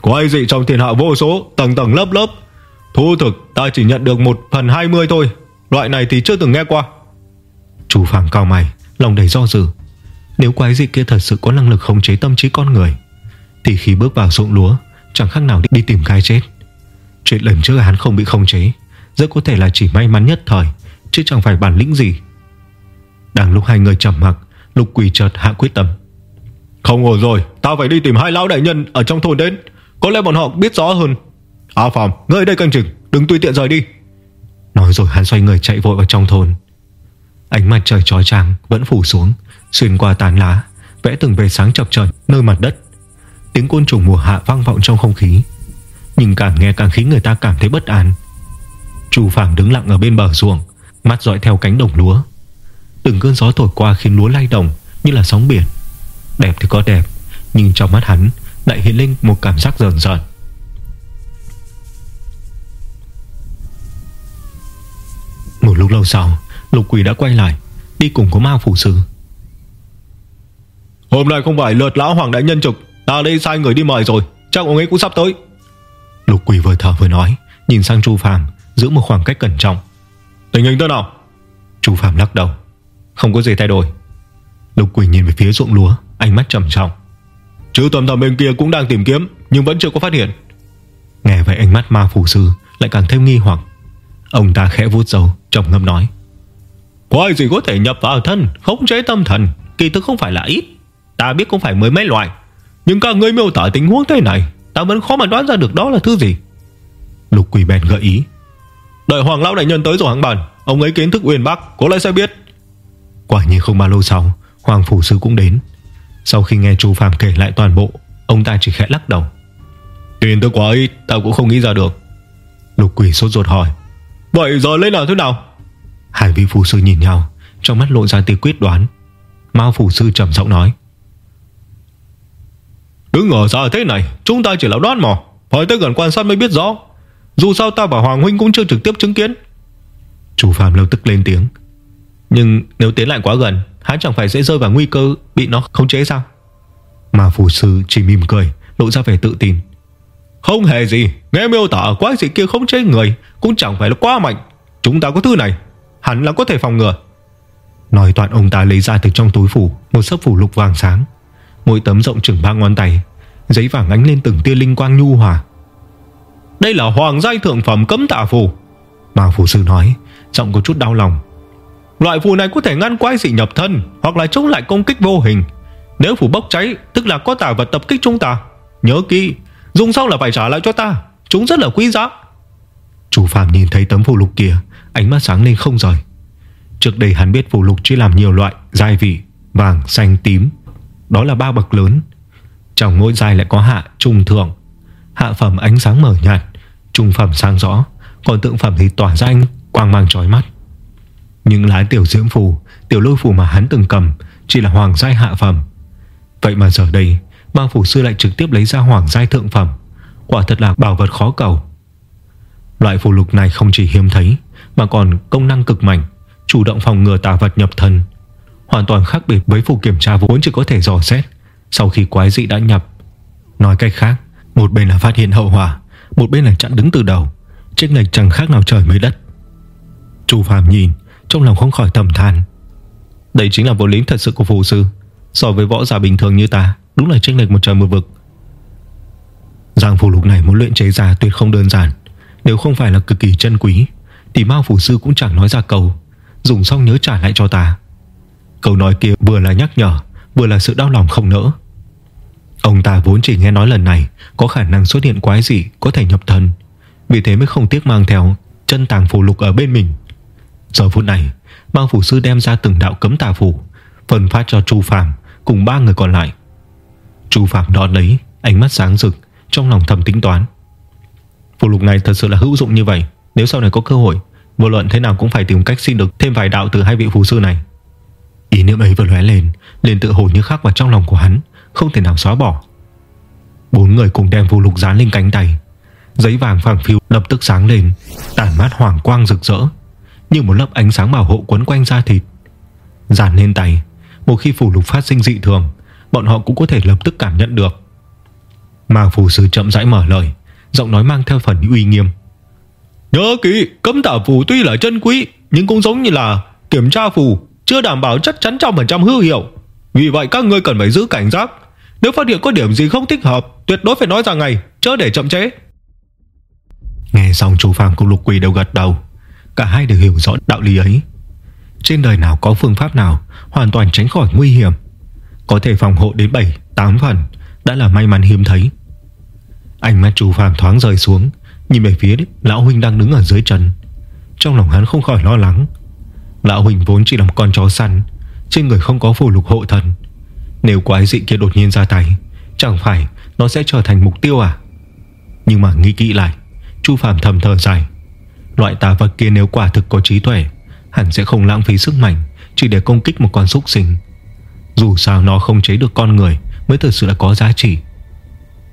Quái dị trong thiên hạ vô số, Tầng tầng lớp lớp. Thu thực, ta chỉ nhận được một phần 20 thôi. Loại này thì chưa từng nghe qua. Chủ Phạm cao mày, Lòng đầy do dự. Nếu quái dị kia thật sự có năng lực khống chế tâm trí con người Thì khi bước vào ruộng lúa Chẳng khác nào đi tìm cái chết. Chuyện lần trước hắn không bị khống chế Rất có thể là chỉ may mắn nhất thời Chứ chẳng phải bản lĩnh gì. Đang lúc hai người trầm mặc Lục quỷ chợt hạ quyết tâm. Không ổn rồi Ta phải đi tìm hai lão đại nhân ở trong thôn đến. Có lẽ bọn họ biết rõ hơn. À Phạm Ngươi đây canh chừng Đừng tùy tiện rời đi. Nói rồi hắn xoay người chạy vội vào trong thôn. Ánh mặt trời trói trang Vẫn phủ xuống Xuyên qua tán lá, Vẽ từng vệt sáng chập chờn nơi mặt đất. Tiếng côn trùng mùa hạ vang vọng trong không khí, Nhưng càng nghe càng khiến người ta cảm thấy bất an. Chu phàm đứng lặng ở bên bờ ruộng, Mắt dõi theo cánh đồng lúa. Từng cơn gió thổi qua khiến lúa lay động Như là sóng biển. Đẹp thì có đẹp, Nhưng trong mắt hắn lại hiện lên một cảm giác rờn rợn. Một lúc lâu sau, Lục quỷ đã quay lại, Đi cùng có ma Phủ Sư. Hôm nay không phải lượt lão Hoàng Đại Nhân trực. Ta đây sai người đi mời rồi. Chắc ông ấy cũng sắp tới. Lục quỷ vừa thở vừa nói, Nhìn sang Chu Phàm, Giữ một khoảng cách cẩn trọng. Tình hình thế nào? Chu Phạm lắc đầu. Không có gì thay đổi. Lục quỷ nhìn về phía ruộng lúa, Ánh mắt trầm trọng. Chứ tầm tầm bên kia cũng đang tìm kiếm, Nhưng vẫn chưa có phát hiện. Nghe vậy ánh mắt ma phủ sư Lại càng thêm nghi hoặc. Ông ta khẽ vuốt dầu Trầm ngâm nói. Quái gì có thể nhập vào thân, Khống chế tâm thần? Kỳ thực không phải là ít. Ta biết cũng phải mười mấy loại. Nhưng các ngươi miêu tả tình huống thế này, Ta vẫn khó mà đoán ra được đó là thứ gì. Lục quỷ bèn gợi ý. Đợi Hoàng Lão Đại Nhân tới rồi hãng bàn, Ông ấy kiến thức uyên bác, Có lẽ sẽ biết. Quả nhiên không bao lâu sau, Hoàng Phủ Sư cũng đến. Sau khi nghe chú Phạm kể lại toàn bộ, Ông ta chỉ khẽ lắc đầu. Tiền tôi quá ít, Ta cũng không nghĩ ra được. Lục quỷ sốt ruột hỏi. Vậy giờ lên nào thế nào? Hai vị phù sư nhìn nhau, Trong mắt lộ ra tia quyết đoán. Mao phù sư trầm giọng nói cứ ở ra thế này, Chúng ta chỉ là đoán mò. Phải tới gần quan sát mới biết rõ. Dù sao ta và Hoàng Huynh cũng chưa trực tiếp chứng kiến. Chủ phàm lâu tức lên tiếng. Nhưng nếu tiến lại quá gần, Hắn chẳng phải sẽ rơi vào nguy cơ Bị nó khống chế sao? Mà phù sư chỉ mỉm cười, Lộ ra vẻ tự tin. Không hề gì, Nghe miêu tả quái dị kia khống chế người Cũng chẳng phải là quá mạnh. Chúng ta có thứ này hắn là có thể phòng ngừa. Nói toàn ông ta lấy ra từ trong túi phủ Một sấp phủ lục vàng sáng. Mỗi tấm rộng chừng ba ngón tay Giấy vàng ánh lên từng tia linh quang nhu hòa. Đây là hoàng giai thượng phẩm cấm tạ phù. Mà phù sư nói Giọng có chút đau lòng. Loại phù này có thể ngăn quái dị nhập thân Hoặc là chống lại công kích vô hình. Nếu phù bốc cháy Tức là có tà vật tập kích chúng ta. Nhớ kỹ Dùng xong là phải trả lại cho ta. Chúng rất là quý giá. Chủ phạm nhìn thấy tấm phù lục kia Ánh mắt sáng lên không rời. Trước đây hắn biết phù lục chỉ làm nhiều loại Giai vị, vàng, xanh, tím. Đó là ba bậc lớn. Trong mỗi giai lại có hạ, trung, thượng. Hạ phẩm ánh sáng mở nhạt Trung phẩm sáng rõ. Còn tượng phẩm thì tỏa ra anh quang mang trói mắt. Những lá tiểu diễm phù Tiểu lôi phù mà hắn từng cầm Chỉ là hoàng giai hạ phẩm. Vậy mà giờ đây Ba phủ sư lại trực tiếp lấy ra hoàng giai thượng phẩm. Quả thật là bảo vật khó cầu. Loại phù lục này không chỉ hiếm thấy Mà còn công năng cực mạnh Chủ động phòng ngừa tà vật nhập thân. Hoàn toàn khác biệt với phù kiểm tra vốn chỉ có thể dò xét. Sau khi quái dị đã nhập, Nói cách khác, Một bên là phát hiện hậu hỏa Một bên là chặn đứng từ đầu. Trích lệch chẳng khác nào trời mới đất. Chu Phạm nhìn, Trong lòng không khỏi tầm than. Đây chính là vô lý thật sự của phù sư. So với võ giả bình thường như ta, Đúng là trích lệch một trời một vực. Giang phù lục này muốn luyện chế ra tuyệt không đơn giản. Nếu không phải là cực kỳ chân quý, Thì Mao phù sư cũng chẳng nói ra câu. Dùng xong nhớ trả lại cho ta. Câu nói kia vừa là nhắc nhở Vừa là sự đau lòng không nỡ. Ông ta vốn chỉ nghe nói lần này Có khả năng xuất hiện quái gì Có thể nhập thân Vì thế mới không tiếc mang theo Chân tàng phù lục ở bên mình. Giờ phút này Mang phủ sư đem ra từng đạo cấm tà phù, Phần phát cho Chu Phạm Cùng ba người còn lại. Chu Phạm đón lấy Ánh mắt sáng rực Trong lòng thầm tính toán. Phù lục này thật sự là hữu dụng như vậy Nếu sau này có cơ hội Vô luận thế nào cũng phải tìm cách xin được thêm vài đạo từ hai vị phù sư này. Ý niệm ấy vừa lóe lên, liền tự hồi như khắc vào trong lòng của hắn, Không thể nào xóa bỏ. Bốn người cùng đem phù lục dán lên cánh tay. Giấy vàng phẳng phiu lập tức sáng lên, Tản mát hoàng quang rực rỡ, Như một lớp ánh sáng bảo hộ quấn quanh da thịt. Dàn lên tay, Một khi phù lục phát sinh dị thường, Bọn họ cũng có thể lập tức cảm nhận được. Mà phù sư chậm rãi mở lời, Giọng nói mang theo phần uy nghiêm. Nhớ kỹ, cấm tả phù tuy là chân quý, Nhưng cũng giống như là kiểm tra phù. Chưa đảm bảo chắc chắn trăm phần trăm hữu hiệu. Vì vậy các ngươi cần phải giữ cảnh giác. Nếu phát hiện có điểm gì không thích hợp Tuyệt đối phải nói ra ngay Chớ để chậm chế Nghe xong chú Phạm cùng Lục Quỳ đều gật đầu. Cả hai đều hiểu rõ đạo lý ấy. Trên đời nào có phương pháp nào Hoàn toàn tránh khỏi nguy hiểm? Có thể phòng hộ đến 7, 8 phần Đã là may mắn hiếm thấy. Ánh mắt chú Phạm thoáng rời xuống Nhìn về phía Lão Huynh đang đứng ở dưới chân. Trong lòng hắn không khỏi lo lắng. Lão huỳnh vốn chỉ là một con chó săn, Trên người không có phù lục hộ thần. Nếu quái dị kia đột nhiên ra tay, Chẳng phải nó sẽ trở thành mục tiêu à? Nhưng mà nghĩ kỹ lại, Chu Phạm thầm thở dài. Loại tà vật kia nếu quả thực có trí tuệ, Hẳn sẽ không lãng phí sức mạnh Chỉ để công kích một con súc sinh. Dù sao nó không chế được con người Mới thực sự là có giá trị.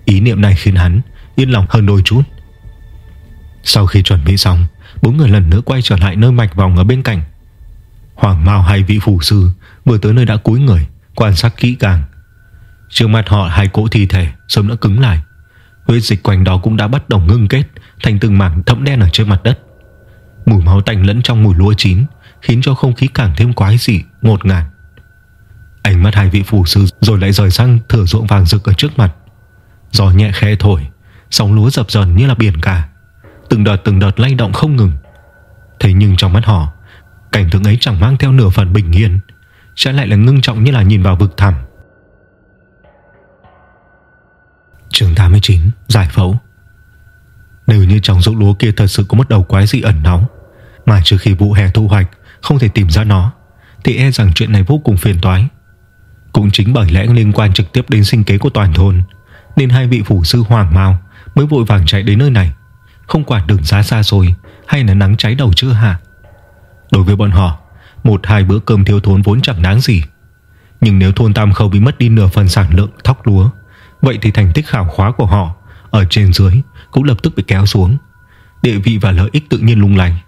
Ý niệm này khiến hắn yên lòng hơn đôi chút. Sau khi chuẩn bị xong, Bốn người lần nữa quay trở lại nơi mạch vòng ở bên cạnh. Hoàng Mao hay vị phủ sư Vừa tới nơi đã cúi người, Quan sát kỹ càng. Trước mặt họ hai cỗ thi thể sớm đã cứng lại. Huyết dịch quanh đó cũng đã bắt đầu ngưng kết Thành từng mảng thẫm đen ở trên mặt đất. Mùi máu tanh lẫn trong mùi lúa chín Khiến cho không khí càng thêm quái dị, Ngột ngạt. Ánh mắt hai vị phù sư rồi lại rời sang Thửa ruộng vàng rực ở trước mặt. Gió nhẹ khe thổi, Sóng lúa dập dần như là biển cả. Từng đợt từng đợt lay động không ngừng. Thế nhưng trong mắt họ Cảnh tượng ấy chẳng mang theo nửa phần bình yên Trái lại là ngưng trọng như là nhìn vào vực thẳm. Trường 89 Giải phẫu. Nếu như trong ruộng lúa kia thật sự có một đầu quái dị ẩn náu, Mà trừ khi vụ hè thu hoạch, Không thể tìm ra nó, Thì e rằng chuyện này vô cùng phiền toái. Cũng chính bởi lẽ liên quan trực tiếp đến sinh kế của toàn thôn, Nên hai vị phủ sư Hoàng Mao Mới vội vàng chạy đến nơi này. Không quản đường giá xa xôi, Hay là nắng cháy đầu chưa hạ Đối với bọn họ, Một hai bữa cơm thiếu thốn vốn chẳng đáng gì. Nhưng nếu thôn Tam Khâu bị mất đi nửa phần sản lượng thóc lúa, Vậy thì thành tích khảo khóa của họ Ở trên dưới cũng lập tức bị kéo xuống. Địa vị và lợi ích tự nhiên lung lay.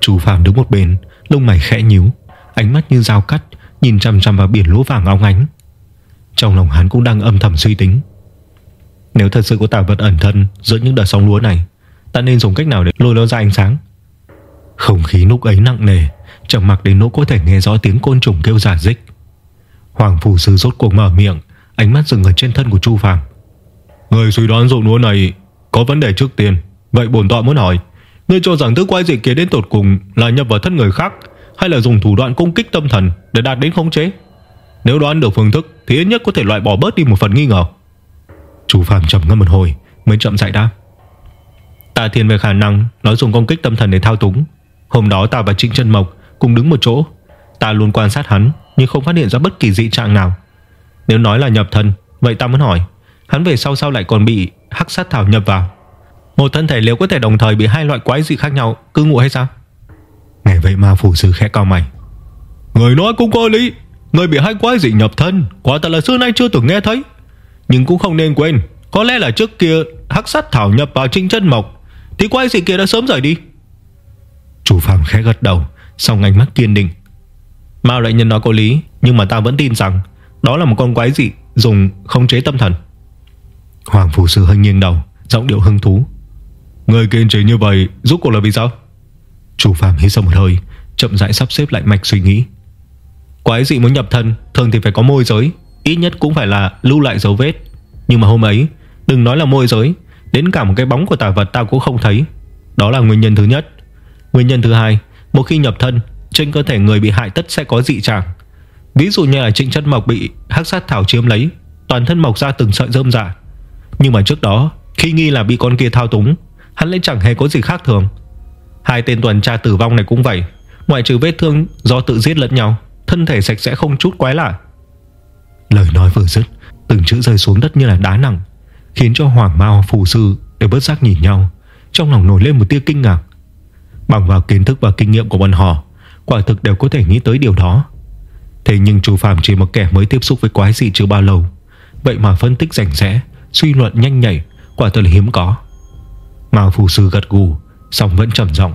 Chú Phạm đứng một bên, Lông mày khẽ nhíu, Ánh mắt như dao cắt, Nhìn chăm chăm vào biển lúa vàng óng ánh. Trong lòng hắn cũng đang âm thầm suy tính. Nếu thật sự có tà vật ẩn thân Giữa những đợt sóng lúa này, Ta nên dùng cách nào để lôi nó ra ánh sáng? Không khí lúc ấy nặng nề Chẳng mặc đến nỗi có thể nghe rõ tiếng côn trùng kêu giả dích Hoàng phù sư rốt cuộc mở miệng Ánh mắt dừng ở trên thân của Chu Phàm. Người suy đoán ruộng lúa này Có vấn đề trước tiên Vậy bổn tọa muốn hỏi Ngươi cho rằng thứ quái dị kia đến tột cùng Là nhập vào thân người khác Hay là dùng thủ đoạn công kích tâm thần Để đạt đến khống chế? Nếu đoán được phương thức Thì ít nhất có thể loại bỏ bớt đi một phần nghi ngờ. Chu Phàm trầm ngâm một hồi Mới chậm dại đáp. Ta thiên về khả năng Nói dùng công kích tâm thần để thao túng Hôm đó ta và Trịnh Trân Mộc cùng đứng một chỗ. Ta luôn quan sát hắn Nhưng không phát hiện ra bất kỳ dị trạng nào. Nếu nói là nhập thân Vậy ta muốn hỏi Hắn về sau sau lại còn bị hắc sát thảo nhập vào? Một thân thể liệu có thể đồng thời bị hai loại quái dị khác nhau Cư ngụ hay sao? Nghe vậy mà phủ sư khẽ cao mày. Người nói cũng có lý. Người bị hai quái dị nhập thân Quả thật là xưa nay chưa từng nghe thấy. Nhưng cũng không nên quên Có lẽ là trước kia hắc sát thảo nhập vào trinh chân mộc Thì quái dị kia đã sớm rời đi Chủ phàm khẽ gật đầu Xong ánh mắt kiên định. Mao đại nhân nói có lý, Nhưng mà ta vẫn tin rằng Đó là một con quái dị dùng không chế tâm thần. Hoàng phủ sư hơi nghiêng đầu, Giọng điệu hứng thú. Người kiên trì như vậy giúp cuộc là vì sao? Chủ phạm hít sâu một hơi, Chậm rãi sắp xếp lại mạch suy nghĩ. Quái dị muốn nhập thân, Thường thì phải có môi giới, Ít nhất cũng phải là lưu lại dấu vết. Nhưng mà hôm ấy, Đừng nói là môi giới, Đến cả một cái bóng của tà vật ta cũng không thấy. Đó là nguyên nhân thứ nhất. Nguyên nhân thứ hai, Một khi nhập thân, Trên cơ thể người bị hại tất sẽ có dị trạng. Ví dụ như là trịnh chất mộc bị hắc sát thảo chiếm lấy, Toàn thân mọc ra từng sợi rơm rạ. Nhưng mà trước đó, Khi nghi là bị con kia thao túng, Hắn lại chẳng hề có gì khác thường. Hai tên tuần tra tử vong này cũng vậy, Ngoại trừ vết thương do tự giết lẫn nhau, Thân thể sạch sẽ không chút quái lạ. Lời nói vừa dứt, Từng chữ rơi xuống đất như là đá nặng, Khiến cho Hoàng Mao phù sư đều bớt giác nhìn nhau, Trong lòng nổi lên một tia kinh ngạc. Bằng vào kiến thức và kinh nghiệm của bọn họ Quả thực đều có thể nghĩ tới điều đó. Thế nhưng chú Phạm chỉ một kẻ mới tiếp xúc với quái dị chưa bao lâu. Vậy mà phân tích rảnh rẽ Suy luận nhanh nhảy Quả thật là hiếm có. Mao phù sư gật gù Xong vẫn trầm giọng.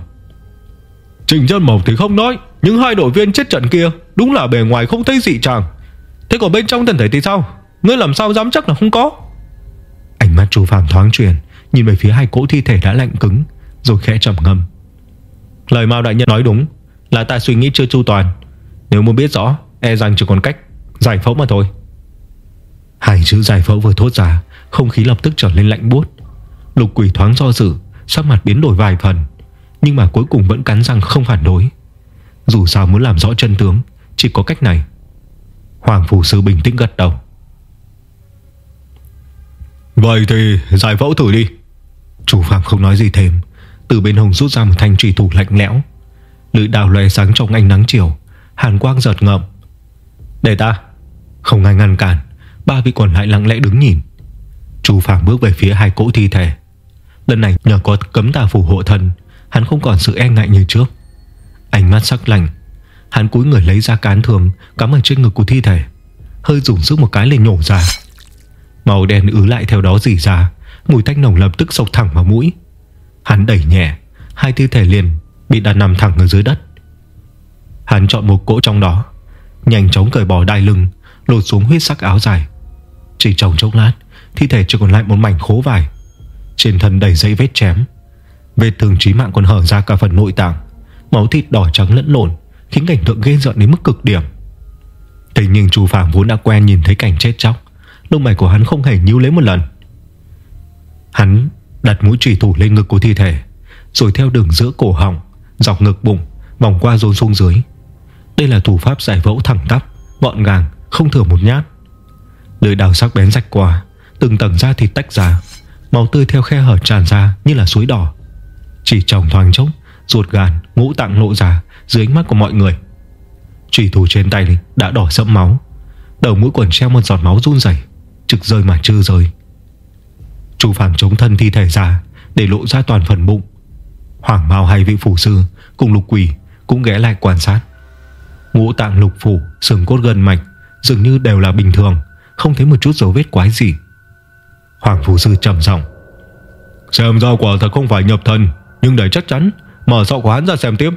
Trình chân mộc thì không nói Nhưng hai đội viên chết trận kia Đúng là bề ngoài không thấy dị trạng. Thế còn bên trong thân thể thì sao? Ngươi làm sao dám chắc là không có? Ánh mắt chú Phạm thoáng chuyển Nhìn về phía hai cỗ thi thể đã lạnh cứng Rồi khẽ trầm ngâm Lời Mao Đại Nhân nói đúng, Là ta suy nghĩ chưa chu toàn. Nếu muốn biết rõ E rằng chỉ còn cách giải phẫu mà thôi. Hai chữ giải phẫu vừa thốt ra, Không khí lập tức trở nên lạnh buốt. Lục quỷ thoáng do dự, Sắc mặt biến đổi vài phần, Nhưng mà cuối cùng vẫn cắn răng không phản đối. Dù sao muốn làm rõ chân tướng, Chỉ có cách này. Hoàng Phủ Sư bình tĩnh gật đầu. Vậy thì giải phẫu thử đi. Chủ phạm không nói gì thêm. Từ bên hông rút ra một thanh trùy thủ lạnh lẽo. Lưỡi đào lóe sáng trong ánh nắng chiều, Hàn quang giật ngậm. Để ta. Không ai ngăn cản, Ba vị còn lại lặng lẽ đứng nhìn. Chu Phàm bước về phía hai cỗ thi thể. Lần này nhờ có cấm tà phù hộ thân, Hắn không còn sự e ngại như trước. Ánh mắt sắc lạnh, Hắn cúi người lấy ra cán thường Cắm ở trên ngực của thi thể. Hơi dùng sức một cái lên nhổ ra. Màu đen ứ lại theo đó rỉ ra, Mùi tanh nồng lập tức sộc thẳng vào mũi. Hắn đẩy nhẹ, Hai thi thể liền bị đặt nằm thẳng ở dưới đất. Hắn chọn một cỗ trong đó, Nhanh chóng cởi bỏ đai lưng, Lột xuống huyết sắc áo dài. Chỉ trong chốc lát, Thi thể chỉ còn lại một mảnh khố vải. Trên thân đầy dây vết chém. Vết thương trí mạng còn hở ra cả phần nội tạng. Máu thịt đỏ trắng lẫn lộn, Khiến cảnh tượng ghê rợn đến mức cực điểm. Thế nhưng chú Phạm vốn đã quen nhìn thấy cảnh chết chóc, Lông mày của hắn không hề nhíu lấy một lần. Hắn đặt mũi trùy thủ lên ngực của thi thể Rồi theo đường giữa cổ họng Dọc ngực bụng Vòng qua rốn xuống dưới. Đây là thủ pháp giải phẫu thẳng tắp Gọn gàng không thừa một nhát. Lưỡi đào sắc bén rạch qua Từng tầng da thịt tách ra Máu tươi theo khe hở tràn ra như là suối đỏ. Chỉ trong thoáng chốc Ruột gan, ngũ tạng lộ ra Dưới ánh mắt của mọi người. Trùy thủ trên tay đã đỏ sẫm máu Đầu mũi quần treo một giọt máu run rẩy Trực rơi mà chưa rơi. Chu Phạm chống thân thi thể ra, Để lộ ra toàn phần bụng. Hoàng Mao hay vị phủ sư, Cùng lục quỷ cũng ghé lại quan sát. Ngũ tạng lục phủ Sừng cốt gần mạch, Dường như đều là bình thường, Không thấy một chút dấu vết quái gì. Hoàng phủ sư trầm giọng, Xem ra quả thật không phải nhập thân Nhưng để chắc chắn, Mở sọ của hắn ra xem tiếp.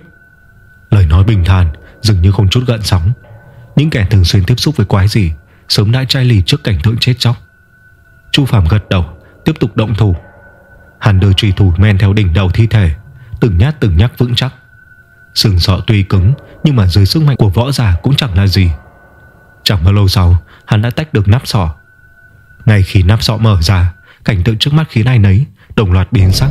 Lời nói bình thản, Dường như không chút gợn sóng. Những kẻ thường xuyên tiếp xúc với quái gì, Sớm đã chai lì trước cảnh tượng chết chóc. Chu Phạm gật đầu. Tiếp tục động thủ. Hắn đưa truy thủ men theo đỉnh đầu thi thể Từng nhát từng nhát vững chắc. Sừng sọ tuy cứng Nhưng mà dưới sức mạnh của võ giả cũng chẳng là gì. Chẳng bao lâu sau Hắn đã tách được nắp sọ. Ngay khi nắp sọ mở ra Cảnh tượng trước mắt khí này nấy Đồng loạt biến sắc.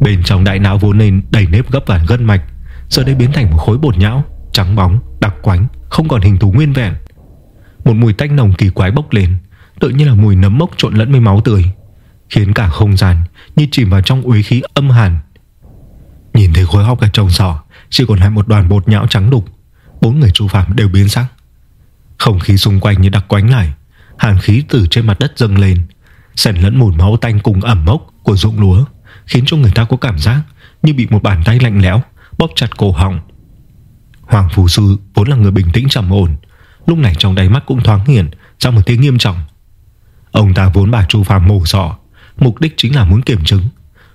Bên trong đại não vốn nên đầy nếp gấp và gân mạch Giờ đây biến thành một khối bột nhão Trắng bóng, đặc quánh Không còn hình thù nguyên vẹn. Một mùi tanh nồng kỳ quái bốc lên Tự như là mùi nấm mốc trộn lẫn với máu tươi. Khiến cả không gian Như chìm vào trong uế khí âm hàn. Nhìn thấy khối hóc ở trong sọ, Chỉ còn lại một đoàn bột nhão trắng đục. Bốn người chu phạm đều biến sắc. Không khí xung quanh như đặc quánh lại, Hàn khí từ trên mặt đất dâng lên, Xen lẫn mùi máu tanh cùng ẩm mốc Của ruộng lúa, Khiến cho người ta có cảm giác Như bị một bàn tay lạnh lẽo Bóp chặt cổ họng. Hoàng Phù Sư vốn là người bình tĩnh trầm ổn, Lúc này trong đáy mắt cũng thoáng hiện Ra một tiếng nghiêm trọng. Ông ta vốn bà Chu Phàm mổ sọ Mục đích chính là muốn kiểm chứng.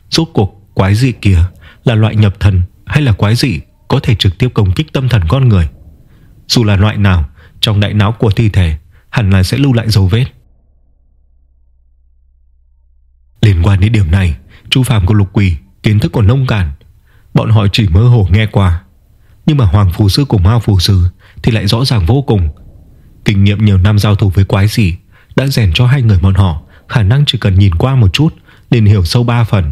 Rốt cuộc, quái dị kia Là loại nhập thần hay là quái dị Có thể trực tiếp công kích tâm thần con người? Dù là loại nào, Trong đại não của thi thể, Hẳn là sẽ lưu lại dấu vết. Liên quan đến điểm này, Chu Phạm của Lục Quỷ kiến thức còn nông cạn Bọn họ chỉ mơ hồ nghe qua. Nhưng mà Hoàng Phù Sư cùng Mao Phù Sư Thì lại rõ ràng vô cùng. Kinh nghiệm nhiều năm giao thủ với quái dị Đã rèn cho hai người bọn họ Khả năng chỉ cần nhìn qua một chút liền hiểu sâu ba phần.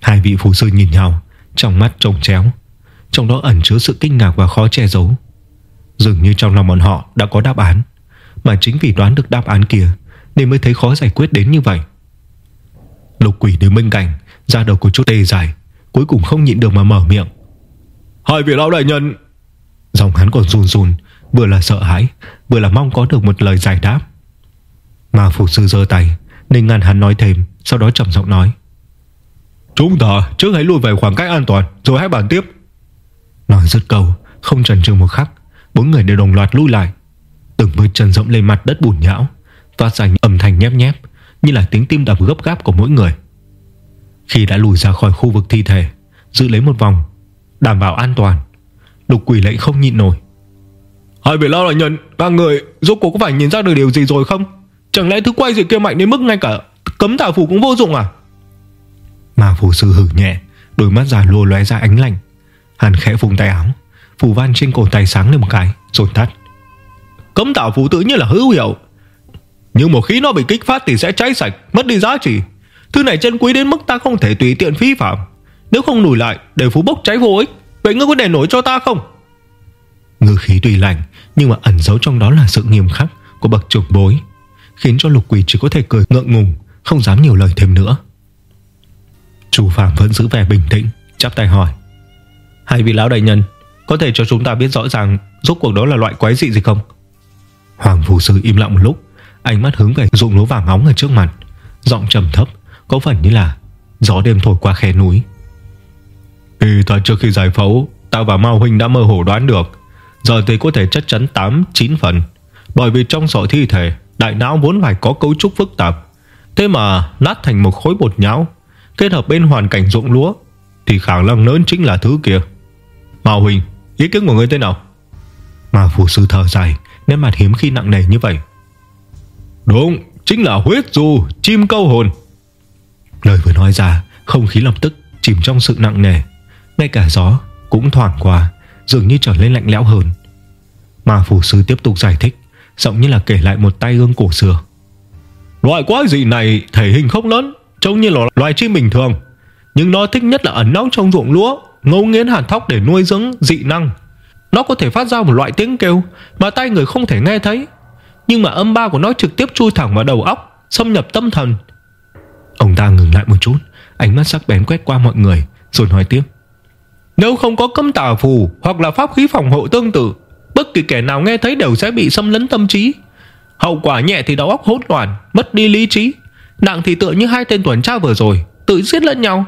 Hai vị phù sư nhìn nhau Trong mắt trông chéo Trong đó ẩn chứa sự kinh ngạc và khó che giấu. Dường như trong lòng bọn họ đã có đáp án Mà chính vì đoán được đáp án kia Nên mới thấy khó giải quyết đến như vậy. Lục quỷ đứng bên cạnh ra đầu có chút tê dài Cuối cùng không nhịn được mà mở miệng. Hai vị lão đại nhân! Dòng hắn còn run run Vừa là sợ hãi Vừa là mong có được một lời giải đáp Mà phụ sư giơ tay Nên ngăn hắn nói thêm Sau đó trầm giọng nói. Chúng ta trước hãy lùi về khoảng cách an toàn Rồi hãy bàn tiếp. Nói dứt câu Không chần chừ một khắc Bốn người đều đồng loạt lui lại. Từng bước chân rộng lên mặt đất bùn nhão Phát ra âm thanh nhép nhép Như là tiếng tim đập gấp gáp của mỗi người. Khi đã lùi ra khỏi khu vực thi thể Giữ lấy một vòng Đảm bảo an toàn Lục quỷ lệnh không nhịn nổi. Hai vị lao đại nhân Các người rốt cuộc có phải nhìn ra được điều gì rồi không Chẳng lẽ thứ quay gì kia mạnh đến mức ngay cả Cấm tà phủ cũng vô dụng à? Mà phù sư hử nhẹ Đôi mắt già lùa lóe ra ánh lạnh Hắn khẽ vùng tay áo Phù văn trên cổ tay sáng lên một cái Rồi tắt. Cấm tạo phù tự nhiên là hữu hiệu. Nhưng một khi nó bị kích phát thì sẽ cháy sạch Mất đi giá trị. Thứ này chân quý đến mức ta không thể tùy tiện phí phạm. Nếu không nổi lại để phú bốc cháy vô ích Vậy ngươi có để nổi cho ta không? Ngư khí tùy lạnh Nhưng mà ẩn giấu trong đó là sự nghiêm khắc Của bậc trưởng bối Khiến cho lục quỷ chỉ có thể cười ngượng ngùng, Không dám nhiều lời thêm nữa. Chủ phạm vẫn giữ vẻ bình tĩnh, Chắp tay hỏi, Hai vị lão đại nhân, Có thể cho chúng ta biết rõ ràng Rốt cuộc đó là loại quái dị gì không? Hoàng phù sư im lặng một lúc, Ánh mắt hướng về dụng lúa vàng óng ở trước mặt, Giọng trầm thấp, Có phần như là, Gió đêm thổi qua khe núi. Thì ta trước khi giải phẫu, Ta và Mao Huynh đã mơ hồ đoán được, Giờ thì có thể chắc chắn 8-9 phần, Bởi vì trong sọ thi thể Đại não vốn phải có cấu trúc phức tạp. Thế mà nát thành một khối bột nhão Kết hợp bên hoàn cảnh ruộng lúa Thì khả năng lớn chính là thứ kia. Mao Huynh Ý kiến của người thế nào? Mà phù sư thở dài Nét mặt hiếm khi nặng nề như vậy. Đúng Chính là huyết du Chim câu hồn. Lời vừa nói ra Không khí lập tức chìm trong sự nặng nề. Ngay cả gió cũng thoảng qua Dường như trở nên lạnh lẽo hơn. Mà phù sư tiếp tục giải thích Giọng như là kể lại một tay gương cổ xưa. Loại quái dị này thể hình không lớn, Trông như là loài chim bình thường. Nhưng nó thích nhất là ẩn nóng trong ruộng lúa, Ngấu nghiến hàn thóc để nuôi dưỡng dị năng. Nó có thể phát ra một loại tiếng kêu Mà tay người không thể nghe thấy. Nhưng mà âm ba của nó trực tiếp chui thẳng vào đầu óc, Xâm nhập tâm thần. Ông ta ngừng lại một chút, Ánh mắt sắc bén quét qua mọi người, Rồi nói tiếp. Nếu không có cấm tà phù Hoặc là pháp khí phòng hộ tương tự Bất kỳ kẻ nào nghe thấy đều sẽ bị xâm lấn tâm trí. Hậu quả nhẹ thì đầu óc hỗn loạn, Mất đi lý trí. Nặng thì tựa như hai tên tuần tra vừa rồi, Tự giết lẫn nhau,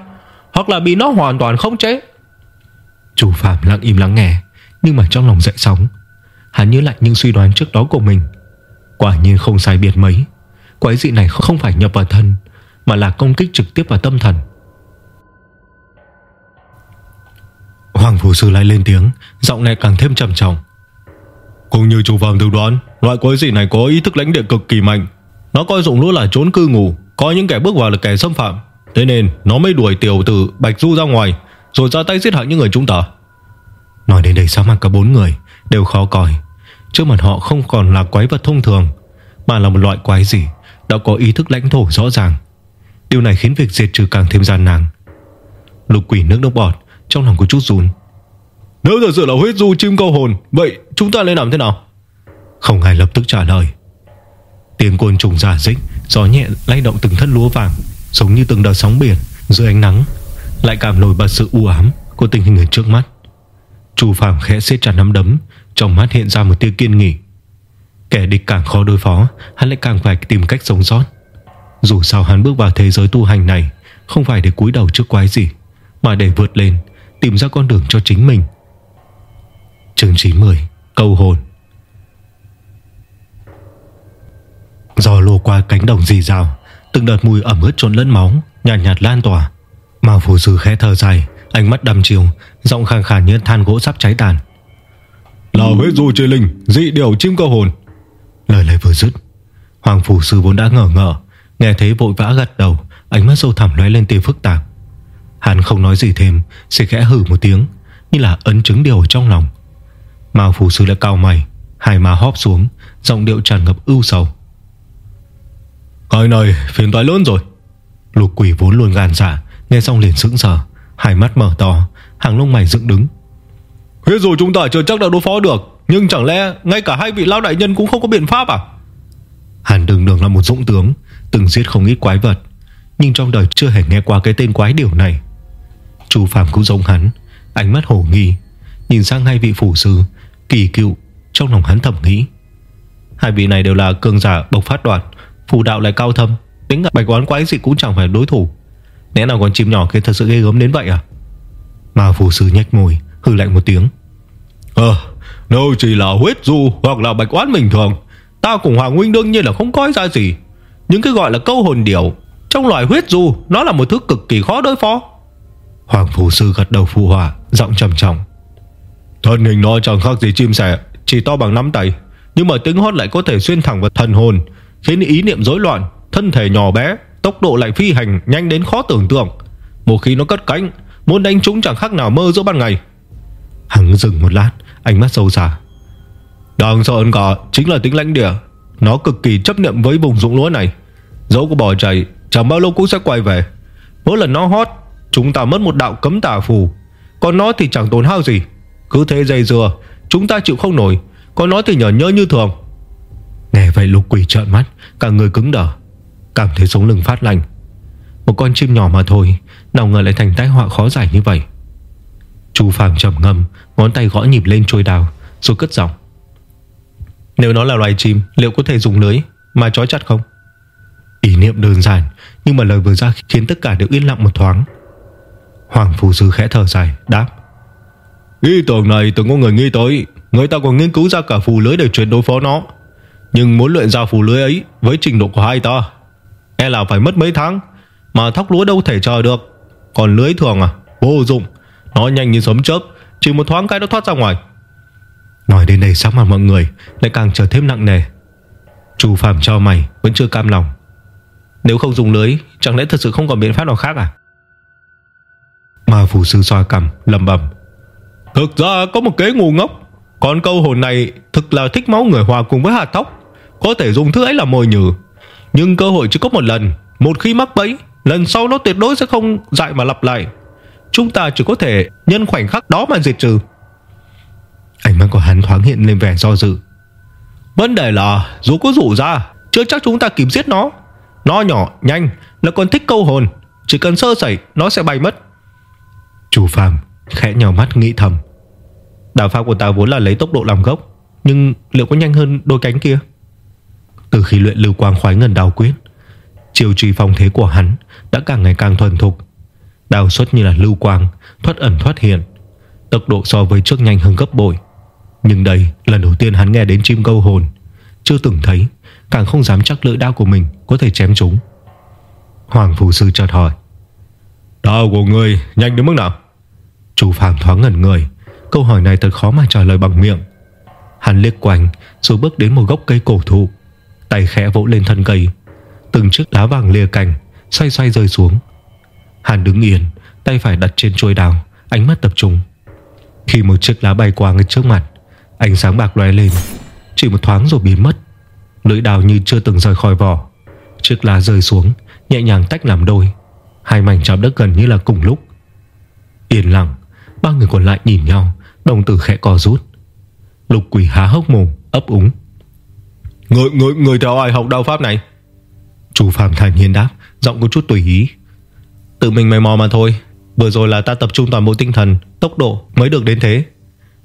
Hoặc là bị nó hoàn toàn không chế. Chủ phạm lặng im lắng nghe, Nhưng mà trong lòng dậy sóng. Hắn nhớ lại những suy đoán trước đó của mình. Quả nhiên không sai biệt mấy. Quái dị này không phải nhập vào thân, Mà là công kích trực tiếp vào tâm thần. Hoàng Phủ Sư lại lên tiếng, Giọng này càng thêm trầm trọng. Cũng như chủ phàm dự đoán, Loại quái dị này có ý thức lãnh địa cực kỳ mạnh. Nó coi dụng lũ là trốn cư ngủ Coi những kẻ bước vào là kẻ xâm phạm. Thế nên, nó mới đuổi tiểu tử Bạch Du ra ngoài, Rồi ra tay giết hại những người chúng ta. Nói đến đây sao mặt cả bốn người Đều khó coi. Trước mặt họ không còn là quái vật thông thường, Mà là một loại quái gì Đã có ý thức lãnh thổ rõ ràng. Điều này khiến việc diệt trừ càng thêm gian nan. Lục quỷ nước nước bọt Trong lòng có chút run nếu thật sự là huyết du chim câu hồn, Vậy chúng ta nên làm thế nào? Không ai lập tức trả lời. Tiếng côn trùng giả dích, Gió nhẹ lay động từng thân lúa vàng, Giống như từng đợt sóng biển dưới ánh nắng, Lại cảm nổi bật sự u ám Của tình hình ở trước mắt. Chu Phạm khẽ siết chặt nắm đấm, Trong mắt hiện ra một tia kiên nghỉ Kẻ địch càng khó đối phó, Hắn lại càng phải tìm cách sống sót. Dù sao hắn bước vào thế giới tu hành này, Không phải để cúi đầu trước quái gì, Mà để vượt lên, Tìm ra con đường cho chính mình. Chương 90 Câu hồn. Gió lùa qua cánh đồng dì rào Từng đợt mùi ẩm ướt trộn lẫn máu Nhạt nhạt lan tỏa. Mao phù sư khẽ thở dài Ánh mắt đăm chiều Giọng khàn khàn như than gỗ sắp cháy tàn. Là huyết du chế linh Dị điều chim cơ hồn. Lời lại vừa dứt Hoàng phù sư vốn đã ngờ ngờ Nghe thấy vội vã gật đầu Ánh mắt sâu thẳm lóe lên tia phức tạp. Hắn không nói gì thêm Sẽ khẽ hử một tiếng Như là ấn chứng điều trong lòng Mao phù sư đã cao mày, Hai má hóp xuống, Giọng điệu tràn ngập ưu sầu. Cái này phiền toái lớn rồi. Lục quỷ vốn luôn gan dạ Nghe xong liền sững sờ, Hai mắt mở to, Hàng lông mày dựng đứng. Thế rồi chúng ta chưa chắc đã đối phó được, Nhưng chẳng lẽ ngay cả hai vị lao đại nhân cũng không có biện pháp à? Hàn đường đường là một dũng tướng, Từng giết không ít quái vật, Nhưng trong đời chưa hề nghe qua cái tên quái điều này. Chu Phạm cũng giống hắn, Ánh mắt hổ nghi, Nhìn sang hai vị phủ sư Kỳ cựu trong lòng hắn thầm nghĩ. Hai vị này đều là cường giả bộc phát đoạt Phù đạo lại cao thâm, Tính cả bạch oán quái gì cũng chẳng phải đối thủ. Lẽ nào con chim nhỏ kia thật sự ghê gớm đến vậy à? Mà phù sư nhách môi Hư lạnh một tiếng. Ờ Đâu chỉ là huyết du hoặc là bạch oán bình thường, Ta cùng Hoàng Huynh đương nhiên là không coi ra gì. Những cái gọi là câu hồn điểu, Trong loài huyết du, Nó là một thứ cực kỳ khó đối phó. Hoàng phù sư gật đầu phù hòa Giọng trầm trọng. Thân hình nó chẳng khác gì chim sẻ, Chỉ to bằng nắm tay. Nhưng mà tiếng hót lại có thể xuyên thẳng vào thần hồn, Khiến ý niệm rối loạn, Thân thể nhỏ bé, Tốc độ lại phi hành nhanh đến khó tưởng tượng. Một khi nó cất cánh, Muốn đánh chúng chẳng khác nào mơ giữa ban ngày. Hắn dừng một lát, Ánh mắt sâu xa. Đáng sợ hơn cả chính là tính lãnh địa. Nó cực kỳ chấp nhận với vùng ruộng lúa này. Dẫu có bỏ chạy, Chẳng bao lâu cũng sẽ quay về. Mỗi lần nó hót, Chúng ta mất một đạo cấm tà phù. Còn nó thì chẳng tốn hao gì. Cứ thế dây dừa Chúng ta chịu không nổi. Có nói thì nhỏ nhớ như thường. Nghe vậy lục quỷ trợn mắt, Cả người cứng đờ, Cảm thấy sống lưng phát lạnh. Một con chim nhỏ mà thôi, Nào ngờ lại thành tai họa khó giải như vậy. Chú Phạm trầm ngâm, Ngón tay gõ nhịp lên trôi đào, Rồi cất giọng. Nếu nó là loài chim, Liệu có thể dùng lưới Mà trói chặt không? Ý niệm đơn giản, Nhưng mà lời vừa ra khiến tất cả đều yên lặng một thoáng. Hoàng Phù Sư khẽ thở dài, Đáp. Ý tưởng này từng có người nghĩ tới. Người ta còn nghiên cứu ra cả phù lưới để chuyển đối phó nó. Nhưng muốn luyện ra phù lưới ấy, Với trình độ của hai ta E là phải mất mấy tháng Mà thóc lúa đâu thể chờ được. Còn lưới thường à Vô dụng. Nó nhanh như sấm chớp, Chỉ một thoáng cái nó thoát ra ngoài. Nói đến đây sắc mặt mọi người Lại càng trở thêm nặng nề. Chu Phạm cho mày vẫn chưa cam lòng. Nếu không dùng lưới, Chẳng lẽ thật sự không còn biện pháp nào khác à? Mà phù sư xoa cầm lầm bầm Thực ra có một kế ngu ngốc. Con câu hồn này thực là thích máu người hòa cùng với hạt thóc. Có thể dùng thứ ấy là mồi nhử. Nhưng cơ hội chỉ có một lần. Một khi mắc bẫy, Lần sau nó tuyệt đối sẽ không dại mà lặp lại. Chúng ta chỉ có thể nhân khoảnh khắc đó mà diệt trừ. Ánh mắt của hắn thoáng hiện lên vẻ do dự. Vấn đề là, Dù có rủ ra, Chưa chắc chúng ta kịp giết nó. Nó nhỏ, nhanh là còn thích câu hồn. Chỉ cần sơ sẩy, nó sẽ bay mất. Chủ phàm khẽ nhào mắt nghĩ thầm. Đạo pháp của ta vốn là lấy tốc độ làm gốc, Nhưng liệu có nhanh hơn đôi cánh kia? Từ khi luyện lưu quang khoái ngân đào quyết Chiều trì phong thế của hắn Đã càng ngày càng thuần thục. Đào xuất như là lưu quang, Thoát ẩn thoát hiện, Tốc độ so với trước nhanh hơn gấp bội. Nhưng đây, lần đầu tiên hắn nghe đến chim câu hồn, Chưa từng thấy, Càng không dám chắc lưỡi đao của mình Có thể chém chúng Hoàng phù sư chợt hỏi, Đao của người nhanh đến mức nào? Chú Phạm thoáng ngẩn người Câu hỏi này thật khó mà trả lời bằng miệng. Hắn liếc quanh, Rồi bước đến một gốc cây cổ thụ. Tay khẽ vỗ lên thân cây. Từng chiếc lá vàng lìa cành, Xoay xoay rơi xuống. Hắn đứng yên, Tay phải đặt trên chuôi đào, Ánh mắt tập trung. Khi một chiếc lá bay qua ngay trước mặt, Ánh sáng bạc lóe lên. Chỉ một thoáng rồi biến mất. Lưỡi đào như chưa từng rời khỏi vỏ. Chiếc lá rơi xuống, Nhẹ nhàng tách làm đôi. Hai mảnh chạm đất gần như là cùng lúc. Yên lặng, Ba người còn lại nhìn nhau. Đồng tử khẽ co rút. Lục quỷ há hốc mồm ấp úng. Người, người, người theo ai học đạo pháp này? Chủ Phạm thản nhiên đáp Giọng có chút tùy ý. Tự mình mày mò mà thôi. Vừa rồi là ta tập trung toàn bộ tinh thần Tốc độ mới được đến thế.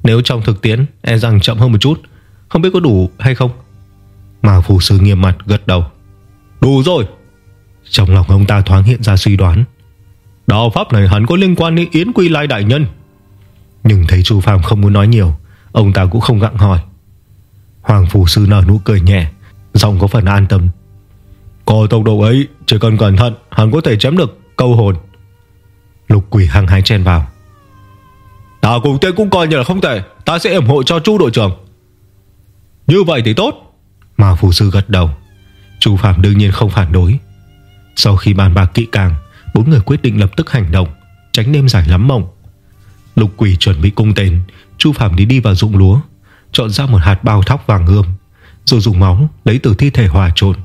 Nếu trong thực tiễn e rằng chậm hơn một chút. Không biết có đủ hay không? Mà phù sư nghiêm mặt gật đầu. Đủ rồi. Trong lòng ông ta thoáng hiện ra suy đoán. Đạo pháp này hẳn có liên quan đến Yến Quy Lai Đại Nhân Nhưng thấy Chu Phạm không muốn nói nhiều Ông ta cũng không gặng hỏi. Hoàng Phù Sư nở nụ cười nhẹ Giọng có phần an tâm. Có tốc độ ấy Chỉ cần cẩn thận Hắn có thể chém được câu hồn. Lục quỷ hăng hái chen vào. Ta cùng tên cũng coi như là không thể Ta sẽ ủng hộ cho chu đội trưởng. Như vậy thì tốt. Mà phù sư gật đầu. Chu Phạm đương nhiên không phản đối. Sau khi bàn bạc kỹ càng Bốn người quyết định lập tức hành động Tránh đêm dài lắm mộng Lục quỷ chuẩn bị cung tên, Chu Phạm đi đi vào dụng lúa, Chọn ra một hạt bao thóc vàng ươm, Rồi dùng máu lấy từ thi thể hòa trộn.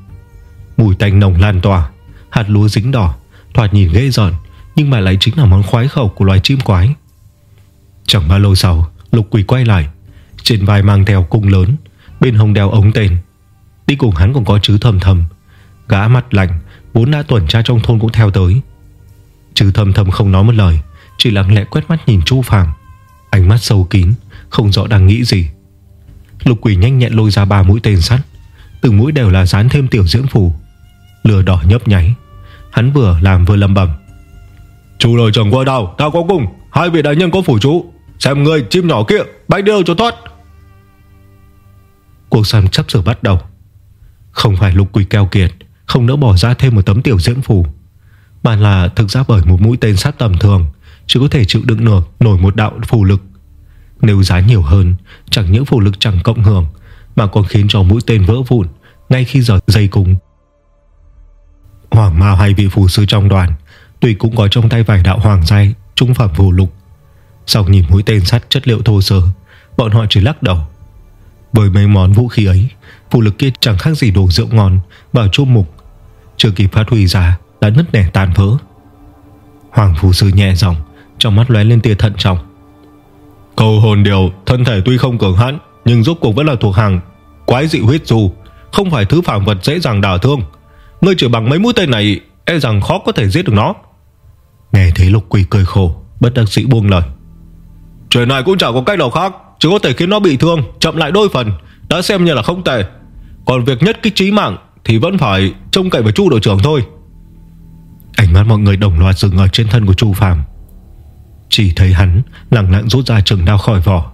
Mùi tanh nồng lan tỏa, Hạt lúa dính đỏ, Thoạt nhìn ghê giòn Nhưng mà lại chính là món khoái khẩu của loài chim quái. Chẳng bao lâu sau, Lục quỷ quay lại, Trên vai mang theo cung lớn, Bên hông đeo ống tên. Đi cùng hắn còn có chứ thầm thầm, Gã mặt lạnh, Vốn đã tuần tra trong thôn cũng theo tới. Chứ thầm thầm không nói một lời chỉ lặng lẽ quét mắt nhìn Chu Phàm. Ánh mắt sâu kín Không rõ đang nghĩ gì. Lục quỷ nhanh nhẹn lôi ra ba mũi tên sắt. Từng mũi đều là dán thêm tiểu dưỡng phù. Lửa đỏ nhấp nháy. Hắn vừa làm vừa lầm bầm Chủ lời chẳng qua đâu Ta có cùng. Hai vị đại nhân có phủ chú. Xem người chim nhỏ kia Bay đều cho thoát. Cuộc săn chấp sửa bắt đầu. Không phải lục quỷ keo kiệt Không nỡ bỏ ra thêm một tấm tiểu dưỡng phù Mà là thực ra bởi một mũi tên sát tầm thường chỉ có thể chịu đựng nổi Nổi một đạo phù lực. Nếu giá nhiều hơn, Chẳng những phù lực chẳng cộng hưởng, Mà còn khiến cho mũi tên vỡ vụn Ngay khi giờ dây cung Hoàng Mao hay vị phù sư trong đoàn, Tuy cũng có trong tay vài đạo hoàng giai, Trung phẩm phù lục. Sau nhìn mũi tên sắt chất liệu thô sơ, Bọn họ chỉ lắc đầu. Bởi mấy món vũ khí ấy, Phù lực kia chẳng khác gì đồ rượu ngon Vào chôm mục. Chưa kịp phát huy ra, đã nứt nẻ tàn vỡ. Hoàng phù sư nhẹ giọng trong mắt lóe lên tia thận trọng. Cầu hồn điều, Thân thể tuy không cường hãn, Nhưng giúp cuộc vẫn là thuộc hàng. Quái dị huyết dù Không phải thứ phàm vật dễ dàng đả thương. Ngươi chỉ bằng mấy mũi tên này E rằng khó có thể giết được nó. Nghe thấy lục quỷ cười khổ, Bất đắc sĩ buông lời. Chuyện này cũng chẳng có cách nào khác, Chỉ có thể khiến nó bị thương, Chậm lại đôi phần, Đã xem như là không tệ. Còn việc nhất kích trí mạng Thì vẫn phải trông cậy vào chu đội trưởng thôi. Ánh mắt mọi người đồng loạt dừng ở trên thân của chu Phạm chỉ thấy hắn Lặng lặng rút ra trường đao khỏi vỏ,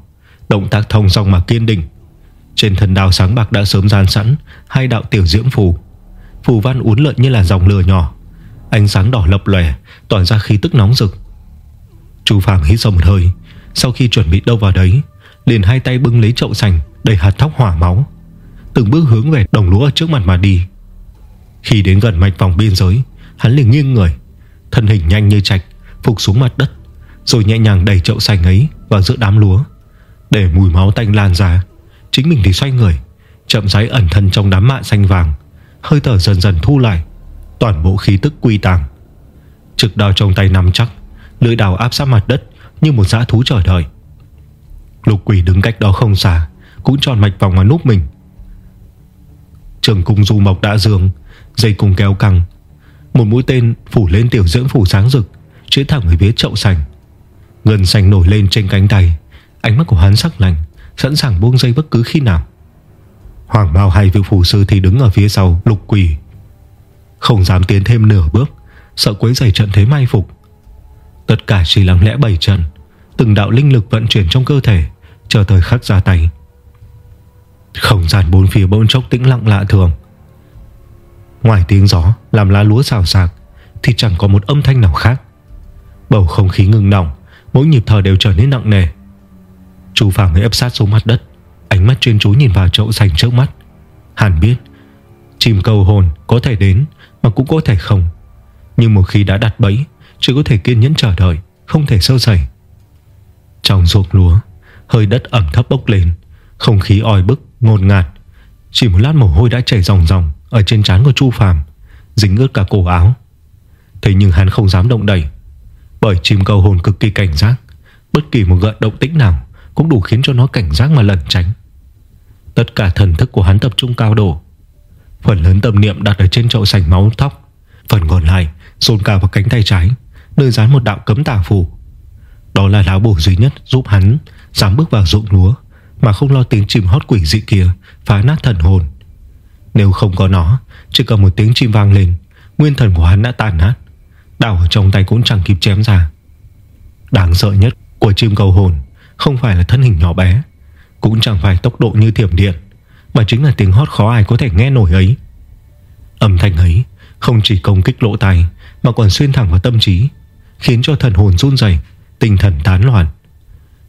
Động tác thông dong mà kiên định. Trên thân đao sáng bạc đã sớm gian sẵn Hai đạo tiểu diễm phù. Phù văn uốn lượn như là dòng lửa nhỏ, Ánh sáng đỏ lập lòe, Tỏa ra khí tức nóng rực. Chú Phạm hít sâu một hơi, Sau khi chuẩn bị đâu vào đấy, Liền hai tay bưng lấy chậu sành, Đầy hạt thóc hỏa máu, Từng bước hướng về đồng lúa trước mặt mà đi. Khi đến gần mạch vòng biên giới, Hắn liền nghiêng người, Thân hình nhanh như chạch Phục xuống mặt đất. Rồi nhẹ nhàng đẩy chậu sành ấy vào giữa đám lúa. Để mùi máu tanh lan ra, Chính mình thì xoay người, Chậm rãi ẩn thân trong đám mạ xanh vàng. Hơi thở dần dần thu lại, Toàn bộ khí tức quy tàng. Trực đào trong tay nắm chắc, Lưỡi đào áp sát mặt đất Như một dã thú chờ đợi. Lục quỷ đứng cách đó không xa, Cũng tròn mạch vòng mà núp mình. Trường cung du mộc đã dường Dây cung kéo căng. Một mũi tên phủ lên tiểu dưỡng phủ sáng rực Chữa thẳng về phía chậu sành. Gần sành nổi lên trên cánh tay. Ánh mắt của hắn sắc lành Sẵn sàng buông dây bất cứ khi nào. Hoàng bao hai vị phù sư thì đứng ở phía sau, lục quỷ Không dám tiến thêm nửa bước, Sợ quấy giày trận thế mai phục. Tất cả chỉ lặng lẽ bảy trận, Từng đạo linh lực vận chuyển trong cơ thể, Chờ thời khắc ra tay. Không gian bốn phía bỗng chốc tĩnh lặng lạ thường. Ngoài tiếng gió, Làm lá lúa xào xạc, Thì chẳng có một âm thanh nào khác. Bầu không khí ngừng nỏng Mỗi nhịp thở đều trở nên nặng nề. Chú Phạm ép sát xuống mặt đất. Ánh mắt chuyên chú nhìn vào chậu xanh trước mắt. Hàn biết Chìm cầu hồn có thể đến Mà cũng có thể không. Nhưng một khi đã đặt bẫy Chỉ có thể kiên nhẫn chờ đợi Không thể sâu sẩy. Trong ruộng lúa Hơi đất ẩm thấp bốc lên Không khí oi bức, ngột ngạt. Chỉ một lát mồ hôi đã chảy ròng ròng Ở trên trán của Chu Phàm Dính ướt cả cổ áo. Thế nhưng hắn không dám động đẩy bởi chim cầu hồn cực kỳ cảnh giác. Bất kỳ một gợn động tĩnh nào Cũng đủ khiến cho nó cảnh giác mà lẩn tránh. Tất cả thần thức của hắn tập trung cao độ. Phần lớn tâm niệm đặt ở trên chậu sành máu tóc Phần còn lại Dồn cả vào cánh tay trái, Nơi dán một đạo cấm tà phù. Đó là lá bổ duy nhất giúp hắn Dám bước vào ruộng lúa Mà không lo tiếng chim hót quỷ dị kia Phá nát thần hồn. Nếu không có nó, Chỉ cần một tiếng chim vang lên, Nguyên thần của hắn đã tàn nát. Đảo ở trong tay cũng chẳng kịp chém ra. Đáng sợ nhất của chim cầu hồn Không phải là thân hình nhỏ bé, cũng chẳng phải tốc độ như thiểm điện, Mà chính là tiếng hót khó ai có thể nghe nổi ấy. Âm thanh ấy không chỉ công kích lỗ tai, Mà còn xuyên thẳng vào tâm trí, Khiến cho thần hồn run rẩy, Tinh thần tán loạn.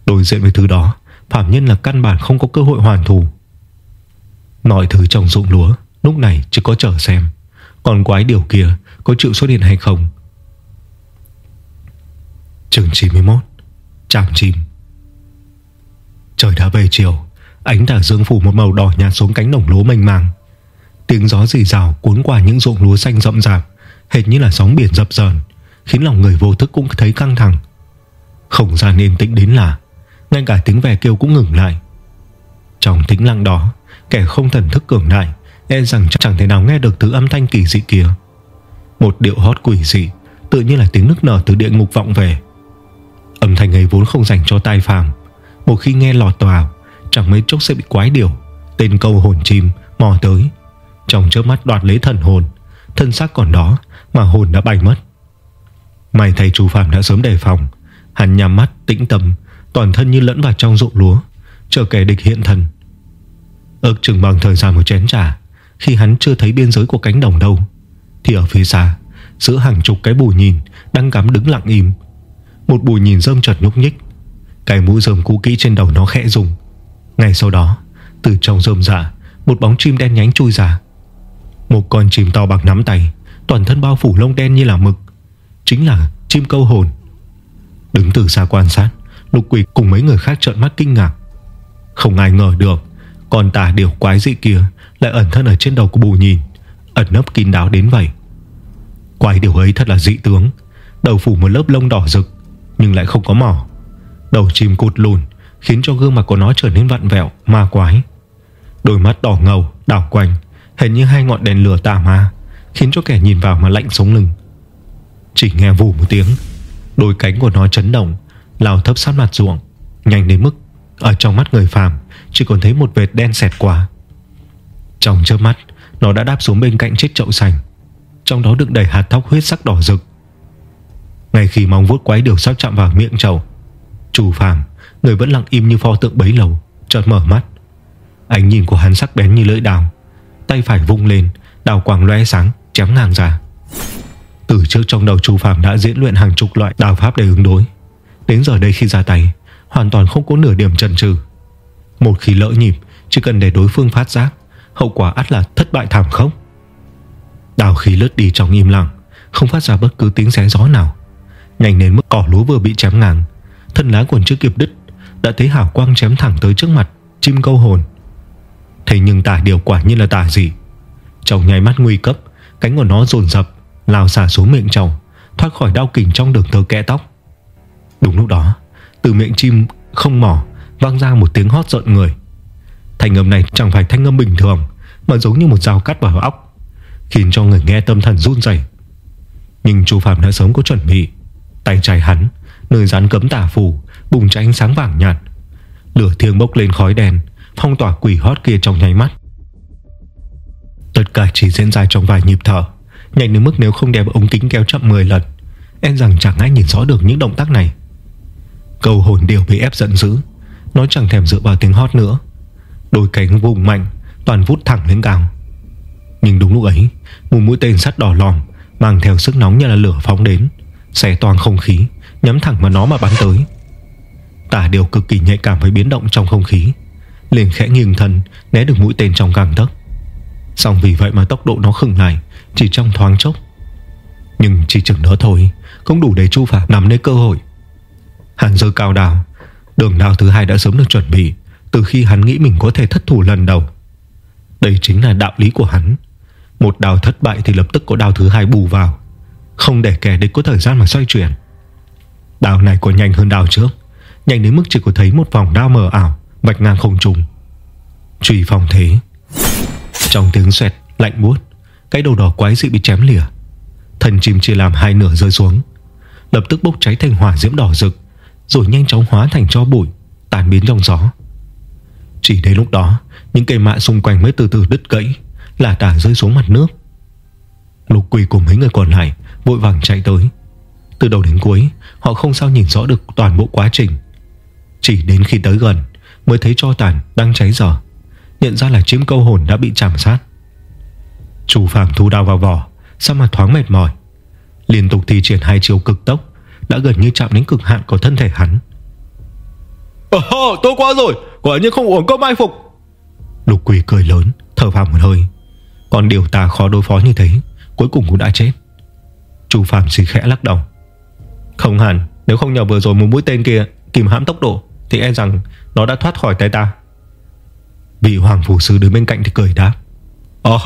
Đối diện với thứ đó Phạm nhân là căn bản không có cơ hội hoàn thủ Mọi thứ trong ruộng lúa Lúc này chỉ có chờ xem, Còn quái điều kia có chịu xuất hiện hay không Trường 91 Tràng chim. Trời đã về chiều, Ánh tà dương phủ một màu đỏ nhạt xuống cánh đồng lúa mênh mang. Tiếng gió rì rào cuốn qua những ruộng lúa xanh rậm rạp, Hệt như là sóng biển dập dờn, Khiến lòng người vô thức cũng thấy căng thẳng. Không gian yên tĩnh đến là Ngay cả tiếng ve kêu cũng ngừng lại. Trong tĩnh lặng đó, Kẻ không thần thức cường đại E rằng chẳng thể nào nghe được thứ âm thanh kỳ dị kia. Một điệu hót quỷ dị, Tự như là tiếng nước nở từ địa ngục vọng về. Âm thanh ấy vốn không dành cho tai phàm. Một khi nghe lọt vào, Chẳng mấy chốc sẽ bị quái điều Tên câu hồn chim mò tới. Trong chớp mắt đoạt lấy thần hồn, Thân xác còn đó mà hồn đã bay mất. May thầy chú Phạm đã sớm đề phòng. Hắn nhắm mắt, tĩnh tâm, Toàn thân như lẫn vào trong ruộng lúa, Chờ kẻ địch hiện thần Ước chừng bằng thời gian một chén trà, Khi hắn chưa thấy biên giới của cánh đồng đâu, Thì ở phía xa, Giữa hàng chục cái bù nhìn Đang cắm đứng lặng im một bùi nhìn rơm chợt nhúc nhích. Cái mũ rơm cũ kỹ trên đầu nó khẽ rùng. Ngay sau đó, Từ trong rơm dạ Một bóng chim đen nhánh chui ra. Một con chim to bằng nắm tay, Toàn thân bao phủ lông đen như là mực. Chính là chim câu hồn. Đứng từ xa quan sát, Lục quỷ cùng mấy người khác trợn mắt kinh ngạc. Không ai ngờ được, con tà điều quái dị kia Lại ẩn thân ở trên đầu của bù nhìn, Ẩn nấp kín đáo đến vậy. Quái điều ấy thật là dị tướng, Đầu phủ một lớp lông đỏ rực. Nhưng lại không có mỏ. Đầu chim cụt lùn Khiến cho gương mặt của nó trở nên vặn vẹo, ma quái. Đôi mắt đỏ ngầu, đảo quanh Hình như hai ngọn đèn lửa tà ma Khiến cho kẻ nhìn vào mà lạnh sống lưng. Chỉ nghe vù một tiếng Đôi cánh của nó chấn động Lao thấp sát mặt ruộng Nhanh đến mức Ở trong mắt người phàm Chỉ còn thấy một vệt đen xẹt qua. Trong chớp mắt Nó đã đáp xuống bên cạnh chiếc chậu sành Trong đó đựng đầy hạt thóc huyết sắc đỏ rực. Ngay khi mong vuốt quái điều sắp chạm vào miệng trầu. Chủ phàm, Người vẫn lặng im như pho tượng bấy lâu, Chợt mở mắt. Ánh nhìn của hắn sắc bén như lưỡi đào, Tay phải vung lên, Đào quảng loe sáng, chém ngang ra. Từ trước trong đầu Chu Phạm đã diễn luyện hàng chục loại đào pháp để ứng đối. Đến giờ đây khi ra tay, Hoàn toàn không có nửa điểm chần chừ. Một khi lỡ nhịp, Chỉ cần để đối phương phát giác, Hậu quả ắt là thất bại thảm khốc. Đào khí lướt đi trong im lặng, Không phát ra bất cứ tiếng xé gió nào. Nhanh đến mức cỏ lúa vừa bị chém ngang. Thân lá còn chưa kịp đứt Đã thấy hảo quang chém thẳng tới trước mặt, Chim câu hồn. Thế nhưng tả điều quả nhiên là tả gì? Trong nháy mắt nguy cấp, Cánh của nó dồn dập Lao xả xuống miệng chồng, Thoát khỏi đau kình trong đường tơ kẽ tóc. Đúng lúc đó, Từ miệng chim không mỏ Vang ra một tiếng hót giận người. Thanh âm này chẳng phải thanh âm bình thường, Mà giống như một dao cắt vào óc, Khiến cho người nghe tâm thần run rẩy. Nhưng chú Phạm đã sớm có chuẩn bị. Tay trái hắn, Nơi rắn cấm tả phủ Bùng cháy ánh sáng vàng nhạt. Lửa thiêng bốc lên khói đèn Phong tỏa quỷ hót kia trong nháy mắt. Tất cả chỉ diễn ra trong vài nhịp thở, Nhanh đến mức nếu không đem ống kính kéo chậm 10 lần Em rằng chẳng ai nhìn rõ được những động tác này. Cầu hồn đều bị ép giận dữ, Nó chẳng thèm dựa vào tiếng hót nữa. Đôi cánh vùng mạnh, Toàn vút thẳng lên cao. Nhưng đúng lúc ấy, Một mũi tên sắt đỏ lòm, Mang theo sức nóng như là lửa phóng đến xé toàn không khí, Nhắm thẳng vào nó mà bắn tới. Tả đều cực kỳ nhạy cảm với biến động trong không khí. Liền khẽ nghiêng thân, Né được mũi tên trong găng tấc. Xong vì vậy mà tốc độ nó khừng lại, Chỉ trong thoáng chốc. Nhưng chỉ chừng đó thôi cũng đủ để Chu Phạm nắm lấy cơ hội. Hắn rơi cao đào Đường đào thứ hai đã sớm được chuẩn bị, Từ khi hắn nghĩ mình có thể thất thủ lần đầu. Đây chính là đạo lý của hắn. Một đào thất bại thì lập tức có đào thứ hai bù vào. Không để kẻ địch có thời gian mà xoay chuyển. Đào này còn nhanh hơn đào trước. Nhanh đến mức chỉ có thấy một vòng đao mờ ảo Bạch ngang không trùng Truy phòng thế. Trong tiếng xoẹt lạnh buốt, Cái đầu đỏ quái dị bị chém lìa. Thần chim chia làm hai nửa rơi xuống. Lập tức bốc cháy thành hỏa diễm đỏ rực, Rồi nhanh chóng hóa thành cho bụi, Tàn biến trong gió. Chỉ đến lúc đó, Những cây mạ xung quanh mới từ từ đứt gãy, Là tả rơi xuống mặt nước. Lục quỳ cùng mấy người còn lại Vội vàng chạy tới. Từ đầu đến cuối Họ không sao nhìn rõ được toàn bộ quá trình. Chỉ đến khi tới gần Mới thấy cho tàn đang cháy dở Nhận ra là chim câu hồn đã bị chạm sát. Chu Phạm thu đao vào vỏ Sao mặt thoáng mệt mỏi? Liên tục thi triển hai chiều cực tốc Đã gần như chạm đến cực hạn của thân thể hắn. Ồ, tốt quá rồi Quả nhiên không uổng công mai phục. Lục quỷ cười lớn Thở vào một hơi. Còn điều ta khó đối phó như thế Cuối cùng cũng đã chết Chu Phạm chỉ khẽ lắc đầu. Không hẳn, Nếu không nhờ vừa rồi một mũi tên kia Kìm hãm tốc độ, Thì e rằng nó đã thoát khỏi tay ta. Vị hoàng phủ sư đứng bên cạnh thì cười đáp. Ờ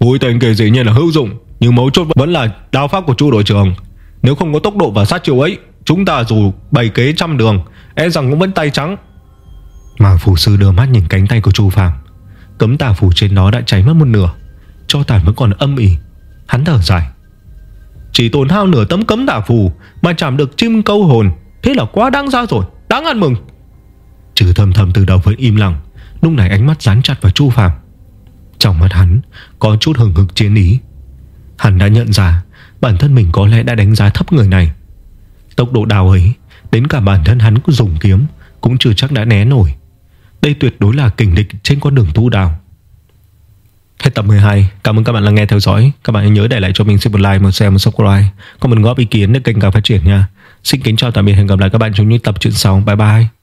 Mũi tên kia dĩ nhiên là hữu dụng, Nhưng mấu chốt vẫn là đao pháp của chu đội trưởng. Nếu không có tốc độ và sát chiều ấy, Chúng ta dù bày kế trăm đường E rằng cũng vẫn tay trắng. Mà phủ sư đưa mắt nhìn cánh tay của Chu Phạm Cấm tà phủ trên nó đã cháy mất một nửa, Cho tàn vẫn còn âm ỉ. Hắn thở dài. Chỉ tổn hao nửa tấm cấm đả phù Mà chạm được chim câu hồn. Thế là quá đáng ra rồi, Đáng ăn mừng. Trừ thầm thầm từ đầu vẫn im lặng, Lúc này ánh mắt dán chặt vào Chu Phạm Trong mắt hắn có chút hừng hực chiến ý. Hắn đã nhận ra Bản thân mình có lẽ đã đánh giá thấp người này. Tốc độ đào ấy Đến cả bản thân hắn dùng kiếm Cũng chưa chắc đã né nổi. Đây tuyệt đối là kình địch trên con đường tu đào Hết tập 12 Cảm ơn các bạn đã nghe theo dõi. Các bạn hãy nhớ để lại cho mình xin một like, một share, một subscribe. Còn mình góp ý kiến để kênh càng phát triển nha. Xin kính chào tạm biệt. Hẹn gặp lại các bạn trong những tập truyện sau. Bye bye.